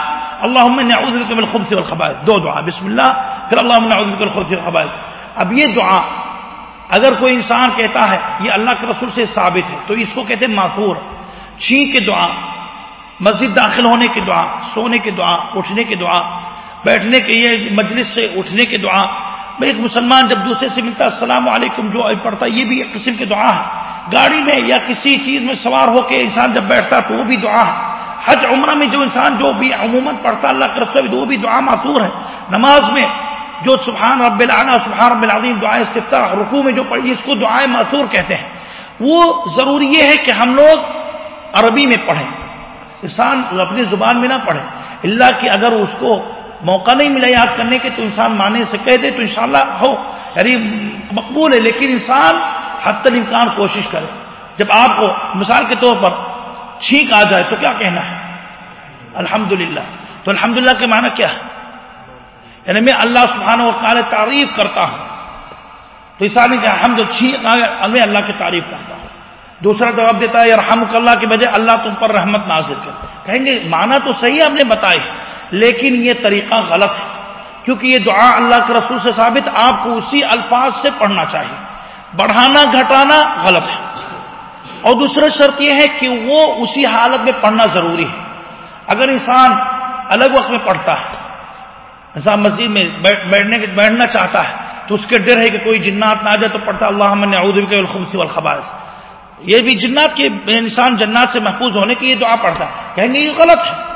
اللہ اعوذ بک من الخبث والخبائث. دو دعا، بسم اللہ، پھر اللہ اعوذ بک من الخبث والخبائث. اب یہ دعا، اگر کوئی انسان کہتا ہے یہ اللہ کے رسول سے ثابت ہے، تو اس کو کہتے ہیں معصور چھین کے دعا، مسجد داخل ہونے کی دعا، سونے کی دعا، اٹھنے کی دعا، بیٹھنے کے یہ مجلس سے اٹھنے کی دعا۔ میں ایک مسلمان جب دوسرے سے ملتا، السلام علیکم، جو پڑھتا، یہ بھی ایک قسم کی دعا ہے۔ گاڑی میں یا کسی چیز میں سوار ہو کے انسان جب بیٹھتا، تو وہ بھی دعا ہے۔ حج عمرہ میں جو انسان جو بھی عموماً پڑھتا، اللہ کے رسول وہ بھی دعا معصور ہے۔ نماز میں جو سبحان رب العلیٰ سبحان رب العظیم دعائیں استفتاح، رکوع میں جو پڑھی اس کو دعائیں معصور کہتے ہیں۔ وہ ضروری یہ ہے کہ ہم لوگ عربی میں پڑھیں۔ انسان اپنی زبان میں نہ پڑھے۔ اللہ کہ اگر اس کو موقع نہیں ملا یاد کرنے کے، تو انسان مانے سے کہہ دے تو انشاءاللہ ہو۔ یعنی مقبول ہے، لیکن انسان حد تل امکان کوشش کرے۔ جب آپ کو مثال کے طور پر چھینک آ جائے تو کیا کہنا ہے؟ الحمد تو الحمد کے معنی کیا ہے؟ یعنی میں اللہ سبحانہ و تعالی تعریف کرتا ہوں۔ تو اس آدمی کا حمد اچھی میں اللہ کی تعریف کرتا ہوں۔ دوسرا جواب دیتا ہے رحمک اللہ کے بجائے اللہ تم پر رحمت نازل کر۔ کہیں گے مانا تو صحیح ہم نے بتائی لیکن یہ طریقہ غلط ہے۔ کیونکہ یہ دعا اللہ کے رسول سے ثابت، آپ کو اسی الفاظ سے پڑھنا چاہیے۔ بڑھانا، گھٹانا غلط ہے۔ اور دوسرا شرط یہ ہے کہ وہ اسی حالت میں پڑھنا ضروری ہے۔ اگر انسان الگ وقت میں پڑھتا ہے انسان مسجد میں بیٹھنے بیٹھنا چاہتا ہے، تو اس کے ڈر ہے کہ کوئی جنات نہ آ جائے تو پڑھتا اللہ کے الخبص والخباز یہ بھی جنات کے انسان جنات سے محفوظ ہونے کی یہ دعا پڑھتا ہے۔ کہیں گے، یہ غلط ہے۔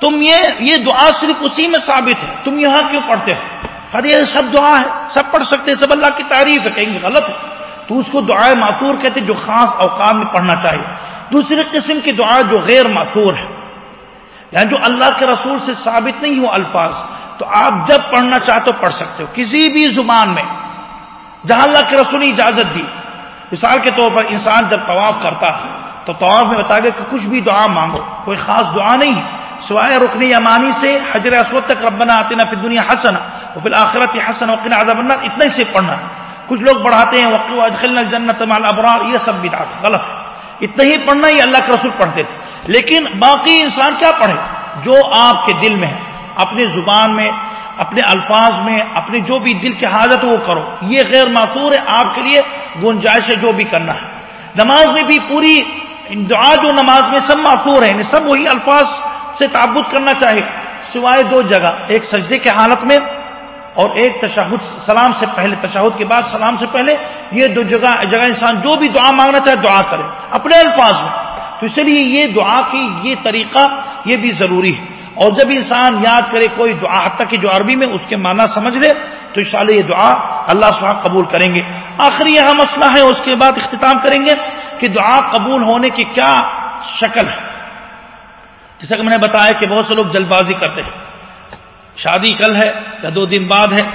تم یہ یہ دعا صرف اسی میں ثابت ہے۔ تم یہاں کیوں پڑھتے ہو؟ یہ سب دعا ہے، سب پڑھ سکتے ہیں، سب اللہ کی تعریف ہے، کہیں گے، غلط ہے۔ تو اس کو دعائیں معصور کہتے جو خاص اوقات میں پڑھنا چاہیے۔ دوسری قسم کی دعا جو غیر معصور ہے یعنی جو اللہ کے رسول سے ثابت نہیں ہو الفاظ تو آپ جب پڑھنا چاہتے ہو پڑھ سکتے ہو۔ کسی بھی زبان میں۔ جہاں اللہ کے رسول نے اجازت دی۔ مثال کے طور پر انسان جب طواف کرتا ہے، تو طواف میں بتا گیا کہ کچھ بھی دعا مانگو، کوئی خاص دعا نہیں ہے۔ سوائے رکنی یمانی سے حجر اسود تک ربنا آتے نا پھر دنیا حسنا اور پھر آخرت حسن وقین آزاد بننا اتنا ہی سے پڑھنا۔ کچھ لوگ بڑھاتے ہیں، وقت جنت مال ابرار یہ سب بھی غلط ہے۔ اتنا ہی پڑھنا ہی اللہ کے رسول پڑھتے تھے۔ لیکن باقی انسان کیا پڑھے؟ جو آپ کے دل میں ہے۔ اپنی زبان میں، اپنے الفاظ میں اپنے جو بھی دل کی حاجت وہ کرو۔ یہ غیر معصور ہے، آپ کے لیے گنجائش ہے جو بھی کرنا ہے۔ نماز میں بھی پوری دعا جو نماز میں سب معصور ہے یعنی سب وہی الفاظ سے تعبت کرنا چاہے، سوائے دو جگہ۔ ایک سجدے کے حالت میں اور ایک تشہد، سلام سے پہلے، تشہد کے بعد سلام سے پہلے یہ دو جگہ جگہ انسان جو بھی دعا مانگنا چاہے دعا کرے، اپنے الفاظ میں۔ تو اس لیے یہ دعا کی یہ طریقہ یہ بھی ضروری ہے۔ اور جب انسان یاد کرے کوئی دعا، حتیٰ کہ جو عربی میں اس کے معنی سمجھ لے، تو ان یہ دعا اللہ سبحانہ قبول کریں گے۔ آخری یہاں مسئلہ ہے، اس کے بعد اختتام کریں گے کہ دعا قبول ہونے کی کیا شکل ہے۔ جیسا کہ میں نے بتایا کہ بہت سے لوگ جلد بازی کرتے ہیں۔ شادی کل ہے یا دو دن بعد ہے،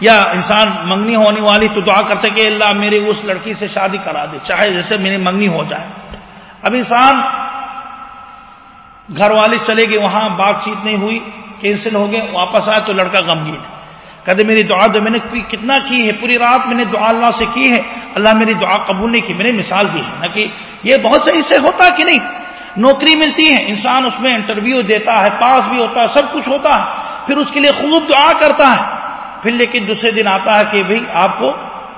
یا انسان منگنی ہونے والی تو دعا کرتے کہ اللہ میری اس لڑکی سے شادی کرا دے، چاہے جیسے میری منگنی ہو جائے۔ اب انسان گھر والے چلے گئے، وہاں بات چیت نہیں ہوئی، کینسل ہو گئے، واپس آئے تو لڑکا غمگین کہتے، میری دعا تو میں نے کتنا کی ہے؟ پوری رات میں نے دعا اللہ سے کی ہے۔ اللہ میری دعا قبول نہیں کی، میں نے مثال دی ہے۔ نہ کہ یہ بہت صحیح سے ہوتا کہ نہیں؟ نوکری ملتی ہے، انسان اس میں انٹرویو دیتا ہے، پاس بھی ہوتا ہے، سب کچھ ہوتا ہے، پھر اس کے لیے خوب دعا کرتا ہے۔ پھر لیکن دوسرے دن آتا ہے کہ بھئی، آپ کو،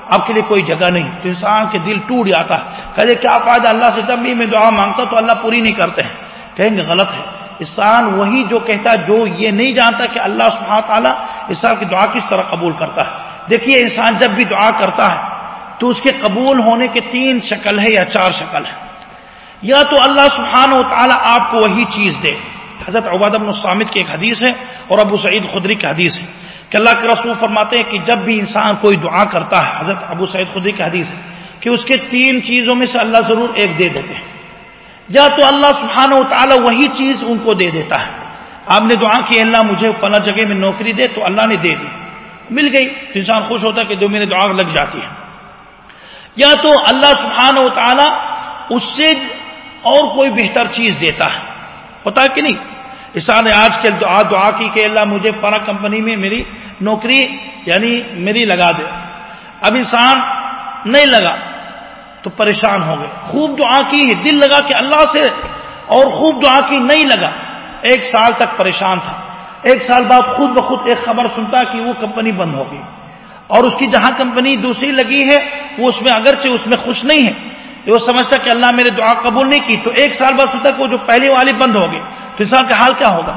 آپ کے لیے کوئی جگہ نہیں۔ تو انسان کے دل ٹوٹ جاتا ہے۔ کہتے، کیا فائدہ اللہ سے؟ جب بھی میں دعا مانگتا تو اللہ پوری نہیں کرتے ہیں۔ کہیں گے غلط ہے۔ انسان وہی جو کہتا ہے، جو یہ نہیں جانتا کہ اللہ سبحانہ تعالیٰ انسان کی دعا کس طرح قبول کرتا ہے۔ دیکھیے، انسان جب بھی دعا کرتا ہے، تو اس کے قبول ہونے کے تین شکل ہے یا چار شکل ہے یا تو اللہ سبحانہ و تعالیٰ آپ کو وہی چیز دے۔ حضرت عباد ابن السامد کی ایک حدیث ہے اور ابو سعید خدری کی حدیث ہے کہ اللہ کے رسول فرماتے ہیں کہ جب بھی انسان کوئی دعا کرتا ہے، حضرت ابو سعید خدری کی حدیث ہے کہ اس کے تین چیزوں میں سے اللہ ضرور ایک دے دیتے ہیں۔ یا تو اللہ سبحانہ و تعالیٰ وہی چیز ان کو دے دیتا ہے۔ آپ نے دعا کی، اللہ مجھے فلاں جگہ میں نوکری دے، تو اللہ نے دے دی۔ مل گئی۔ تو انسان خوش ہوتا کہ دو میرے دعا لگ جاتی ہے۔ یا تو اللہ سبحانہ و تعالیٰ اس سے اور کوئی بہتر چیز دیتا ہے۔ ہوتا کہ نہیں؟ انسان نے آج کل دعا دعا کی کہ اللہ مجھے فلاں کمپنی میں میری نوکری یعنی میری لگا دے۔ اب انسان نہیں لگا۔ تو پریشان ہو گئے خوب دعا کی، دل لگا کہ اللہ سے اور خوب دعا کی نہیں لگا۔ ایک سال تک پریشان تھا۔ ایک سال بعد خود بخود ایک خبر سنتا کہ وہ کمپنی بند ہو گئی۔ اور اس کی جہاں کمپنی دوسری لگی ہے، وہ اس میں اگرچہ اس میں خوش نہیں ہے وہ سمجھتا کہ اللہ میرے دعا قبول نہیں کی۔ تو ایک سال بعد سنتا کہ وہ جو پہلی والی بند ہو گئی۔ تو انسان کا حال کیا ہوگا؟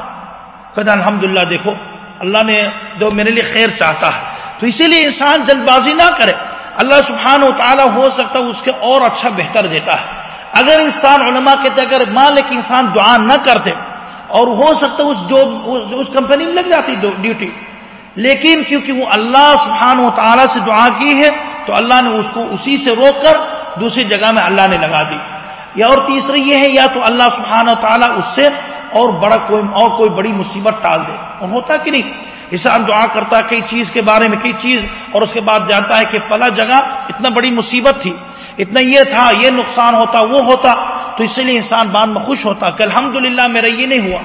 کہتا الحمد دیکھو، اللہ نے جو میرے لیے خیر چاہتا ہے۔ تو اسی لیے انسان جلد بازی نہ کرے۔ اللہ سبحانہ و تعالیٰ ہو سکتا ہے اس کے اور اچھا بہتر دیتا ہے۔ اگر انسان علماء کہتے اگر مان لے کہ انسان دعا نہ کرتے، اور ہو سکتا اس جو اس کمپنی میں لگ جاتی ڈیوٹی لیکن کیونکہ وہ اللہ سبحانہ و تعالیٰ سے دعا کی ہے، تو اللہ نے اس کو اسی سے روک کر دوسری جگہ میں اللہ نے لگا دی۔ یا اور تیسری یہ ہے، یا تو اللہ سبحانہ و تعالیٰ اس سے اور بڑا کوئی اور کوئی بڑی مصیبت ٹال دے۔ اور ہوتا کہ نہیں؟ انسان دعا کرتا ہے کئی چیز کے بارے میں، کئی چیز، اور اس کے بعد جانتا ہے کہ پلا جگہ اتنا بڑی مصیبت تھی، اتنا یہ تھا، یہ نقصان ہوتا، وہ ہوتا، تو اس لیے انسان بعد میں خوش ہوتا کہ الحمد میرا یہ نہیں ہوا۔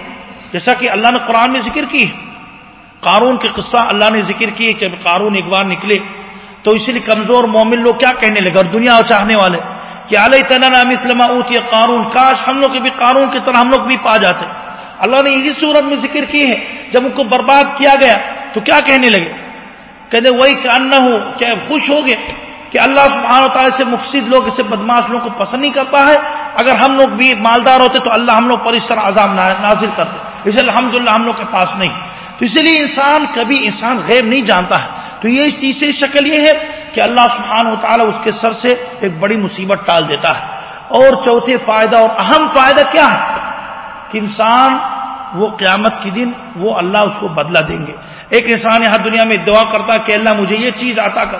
جیسا کہ اللہ نے قرآن میں ذکر کی قارون کے قصہ اللہ نے ذکر کی کہ قارون ایک بار نکلے، تو اسی لیے کمزور مومن لوگ کیا کہنے لگے اور دنیا چاہنے والے کہ علیہ تعالیٰ اوتی قارون، کاش ہم لوگ بھی قارون کی طرح ہم لوگ بھی پا جاتے۔ اللہ نے یہی صورت میں ذکر کی ہے، جب ان کو برباد کیا گیا، تو کیا کہنے لگے؟ کہتے، وہی کہ ہو کیا خوش ہو گئے کہ اللہ سبحانہ و تعالیٰ سے مفسد لوگ، اسے بدماش لوگوں کو پسند نہیں کرتا ہے اگر ہم لوگ بھی مالدار ہوتے، تو اللہ ہم لوگ پر اس طرح عذاب نازل کرتے اسے الحمد ہم لوگ کے پاس نہیں۔ تو اسی لیے انسان، کبھی انسان غیب نہیں جانتا ہے۔ تو یہ تیسری شکل یہ ہے کہ اللہ سبحانہ و تعالیٰ اس کے سر سے ایک بڑی مصیبت ٹال دیتا ہے۔ اور چوتھے فائدہ اور اہم فائدہ کیا ہے؟ کہ انسان وہ قیامت کے دن وہ اللہ اس کو بدلہ دیں گے۔ ایک انسان یہاں دنیا میں دعا کرتا کہ اللہ مجھے یہ چیز آتا کر۔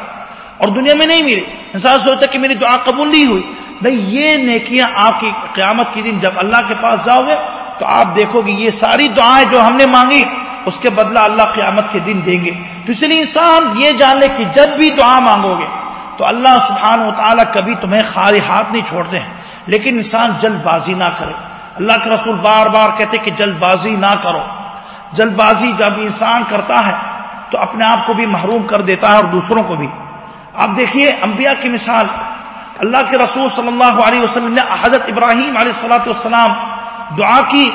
اور دنیا میں نہیں ملی انسان سوچتا کہ میری دعا قبول نہیں ہوئی۔ نہیں، یہ نیکیاں آپ کی قیامت کے دن جب اللہ کے پاس جاؤ گے، تو آپ دیکھو گے یہ ساری دعائیں جو ہم نے مانگی، اس کے بدلہ اللہ قیامت کے دن دیں گے۔ تو اس لیے انسان یہ جان لے کہ جب بھی دعا مانگو گے، تو اللہ سبحانہ و تعالیٰ کبھی تمہیں خالی ہاتھ نہیں چھوڑتے ہیں۔ لیکن انسان جلد بازی نہ کرے۔ اللہ کے رسول بار بار کہتے کہ جلد بازی نہ کرو۔ جلد بازی جب انسان کرتا ہے تو اپنے آپ کو بھی محروم کر دیتا ہے اور دوسروں کو بھی۔ آپ دیکھیے انبیاء کی مثال۔ اللہ کے رسول صلی اللہ علیہ وسلم نے حضرت ابراہیم علیہ السلاۃ والسلام دعا کی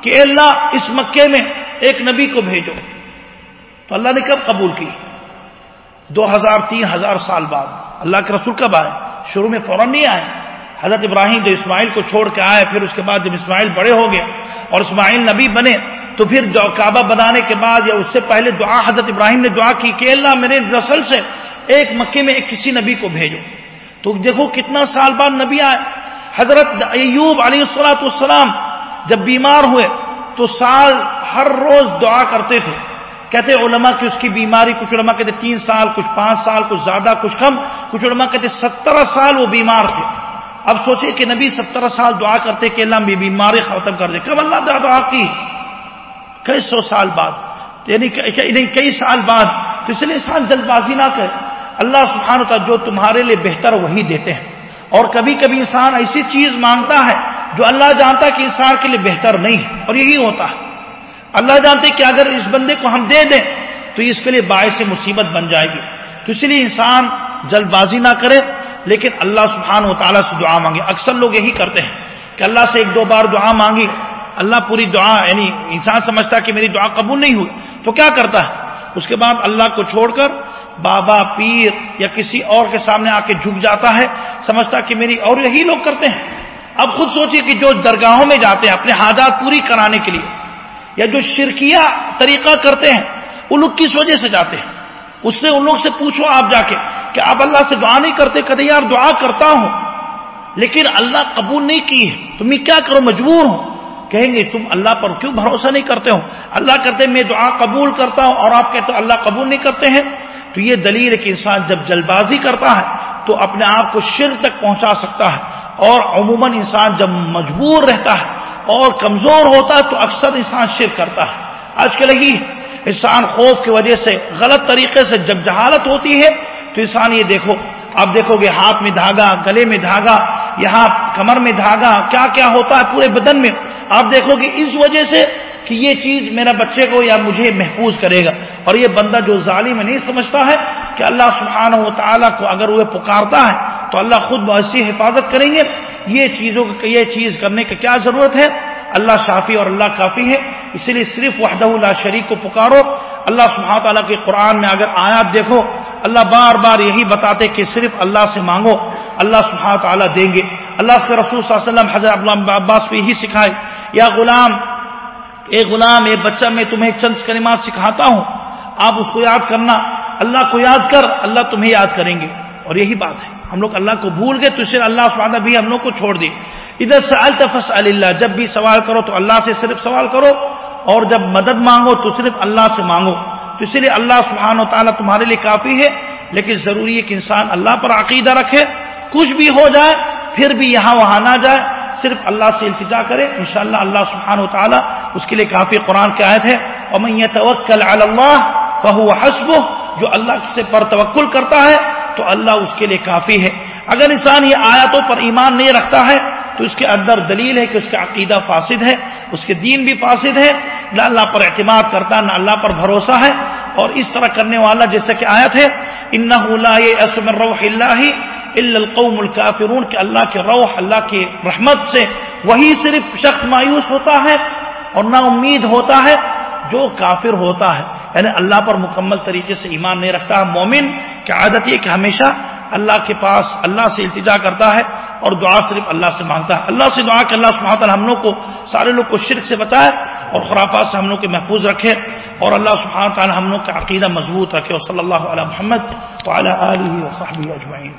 کہ اللہ اس مکے میں ایک نبی کو بھیجو۔ تو اللہ نے کب قبول کی؟ دو ہزار تین ہزار سال بعد۔ اللہ کے رسول کب آئے؟ شروع میں فوراً نہیں آئے۔ حضرت ابراہیم جو اسماعیل کو چھوڑ کے آئے، پھر اس کے بعد جب اسماعیل بڑے ہو گئے اور اسماعیل نبی بنے، تو پھر کعبہ بنانے کے بعد یا اس سے پہلے دعا حضرت ابراہیم نے دعا کی کہ اللہ میرے نسل سے ایک مکے میں ایک کسی نبی کو بھیجو۔ تو دیکھو کتنا سال بعد نبی آئے۔ حضرت ایوب علیہ السلاۃ والسلام جب بیمار ہوئے، تو سال ہر روز دعا کرتے تھے۔ کہتے علماء کہ اس کی بیماری، کچھ علماء کہتے تین سال، کچھ پانچ سال، کچھ زیادہ، کچھ کم، کچھ علماء کہتے سترہ سال وہ بیمار تھے۔ اب سوچے کہ نبی سترہ سال دعا کرتے کہ اللہ بیماری ختم کر دے۔ کب اللہ دعا کی؟ کئی سو سال بعد۔ یعنی, یعنی کئی سال بعد۔ تو اس لیے انسان جلد بازی نہ کرے اللہ سبحانہ تعالیٰ جو تمہارے لیے بہتر وہی دیتے ہیں۔ اور کبھی کبھی انسان ایسی چیز مانگتا ہے جو اللہ جانتا ہے کہ انسان کے لیے بہتر نہیں ہے۔ اور یہی ہوتا ہے۔ اللہ جانتے کہ اگر اس بندے کو ہم دے دیں تو اس کے لیے باعث مصیبت بن جائے گی۔ تو اس لیے انسان جلد بازی نہ کرے۔ لیکن اللہ سبحانہ و تعالیٰ سے دعا مانگے۔ اکثر لوگ یہی کرتے ہیں کہ اللہ سے ایک دو بار دعا مانگی اللہ پوری دعا یعنی انسان سمجھتا ہے کہ میری دعا قبول نہیں ہوئی۔ تو کیا کرتا ہے؟ اس کے بعد اللہ کو چھوڑ کر بابا پیر یا کسی اور کے سامنے آ کے جھک جاتا ہے۔ سمجھتا کہ میری اور یہی لوگ کرتے ہیں۔ اب خود سوچیے کہ جو درگاہوں میں جاتے ہیں اپنے حاجات پوری کرانے کے لیے یا جو شرکیہ طریقہ کرتے ہیں، وہ لوگ کس وجہ سے جاتے ہیں؟ اس سے ان لوگ سے پوچھو آپ جا کے کہ آپ اللہ سے دعا نہیں کرتے، کہتے یار دعا کرتا ہوں، لیکن اللہ قبول نہیں کی ہے، تم کیا کرو، مجبور ہوں کہیں گے، تم اللہ پر کیوں بھروسہ نہیں کرتے ہو؟ اللہ کرتے میں دعا قبول کرتا ہوں اور آپ کہتے ہو، اللہ قبول نہیں کرتے ہیں۔ تو یہ دلیل ہے کہ انسان جب جلد بازی کرتا ہے تو اپنے آپ کو شر تک پہنچا سکتا ہے اور عموماً انسان جب مجبور رہتا ہے اور کمزور ہوتا ہے تو اکثر انسان شر کرتا ہے۔ آج کل ہی انسان خوف کی وجہ سے غلط طریقے سے جب جہالت ہوتی ہے، تو انسان یہ دیکھو، آپ دیکھو گے ہاتھ میں دھاگا، گلے میں دھاگا، یہاں کمر میں دھاگا، کیا کیا ہوتا ہے پورے بدن میں۔ آپ دیکھو گے اس وجہ سے کہ یہ چیز میرا بچے کو یا مجھے محفوظ کرے گا۔ اور یہ بندہ جو ظالم نہیں سمجھتا ہے کہ اللہ سبحانہ و تعالیٰ کو اگر وہ پکارتا ہے، تو اللہ خود ایسی حفاظت کریں گے۔ یہ چیزوں یہ چیز کرنے کی کیا ضرورت ہے؟ اللہ شافی اور اللہ کافی ہے اسی لیے صرف وحدہ اللہ شریک کو پکارو۔ اللہ سبحانہ تعالیٰ کے قرآن میں اگر آیات دیکھو، اللہ بار بار یہی بتاتے کہ صرف اللہ سے مانگو، اللہ سبحانہ تعالیٰ دیں گے۔ اللہ کے رسول صلی اللہ علیہ وسلم حضرت عباس پہ یہی سکھائے، یا غلام، اے غلام، اے بچہ، میں تمہیں چند کلمات سکھاتا ہوں۔ آپ اس کو یاد کرنا، اللہ کو یاد کر، اللہ تمہیں یاد کریں گے۔ اور یہی بات ہے۔ ہم لوگ اللہ کو بھول گئے تو اسے اللہ سبحانہ بھی ہم لوگ کو چھوڑ دے۔ ادھر سے التفس اللہ، جب بھی سوال کرو تو اللہ سے صرف سوال کرو اور جب مدد مانگو تو صرف اللہ سے مانگو۔ تو اسی لیے اللہ سبحانہ و تعالیٰ تمہارے لیے کافی ہے، لیکن ضروری ہے کہ انسان اللہ پر عقیدہ رکھے۔ کچھ بھی ہو جائے، پھر بھی یہاں وہاں نہ جائے۔ صرف اللہ سے التجا کرے، انشاءاللہ اللہ سبحانہ و تعالیٰ اس کے لیے کافی قرآن کی آیت ہے۔ اور میں یہ توکل اللہ فہو حسب جو اللہ سے پر توکل کرتا ہے تو اللہ اس کے لیے کافی ہے۔ اگر انسان یہ آیاتوں پر ایمان نہیں رکھتا ہے، تو اس کے اندر دلیل ہے کہ اس کا عقیدہ فاسد ہے، اس کے دین بھی فاسد ہے۔ نہ اللہ پر اعتماد کرتا، نہ اللہ پر بھروسہ ہے۔ اور اس طرح کرنے والا جیسے کہ آیا تھے ان روح اللہ القوم الکافرون، کہ اللہ کے روح، اللہ کی رحمت سے وہی صرف شخص مایوس ہوتا ہے اور نا امید ہوتا ہے۔ جو کافر ہوتا ہے یعنی اللہ پر مکمل طریقے سے ایمان نہیں رکھتا، مومن کی عادت یہ کہ ہمیشہ اللہ کے پاس اللہ سے التجا کرتا ہے اور دعا صرف اللہ سے مانگتا ہے۔ اللہ سے دعا کہ اللہ سبحانہ ہم لوگ کو سارے لوگ کو شرک سے بتائے اور خرافات سے ہم لوگ کے محفوظ رکھے اور اللہ سبحانہ تعالیٰ ہم لوگ کا عقیدہ مضبوط رکھے۔ اور صلی اللہ علیہ محمد وعلی آلہ وصحبہ اجمعین۔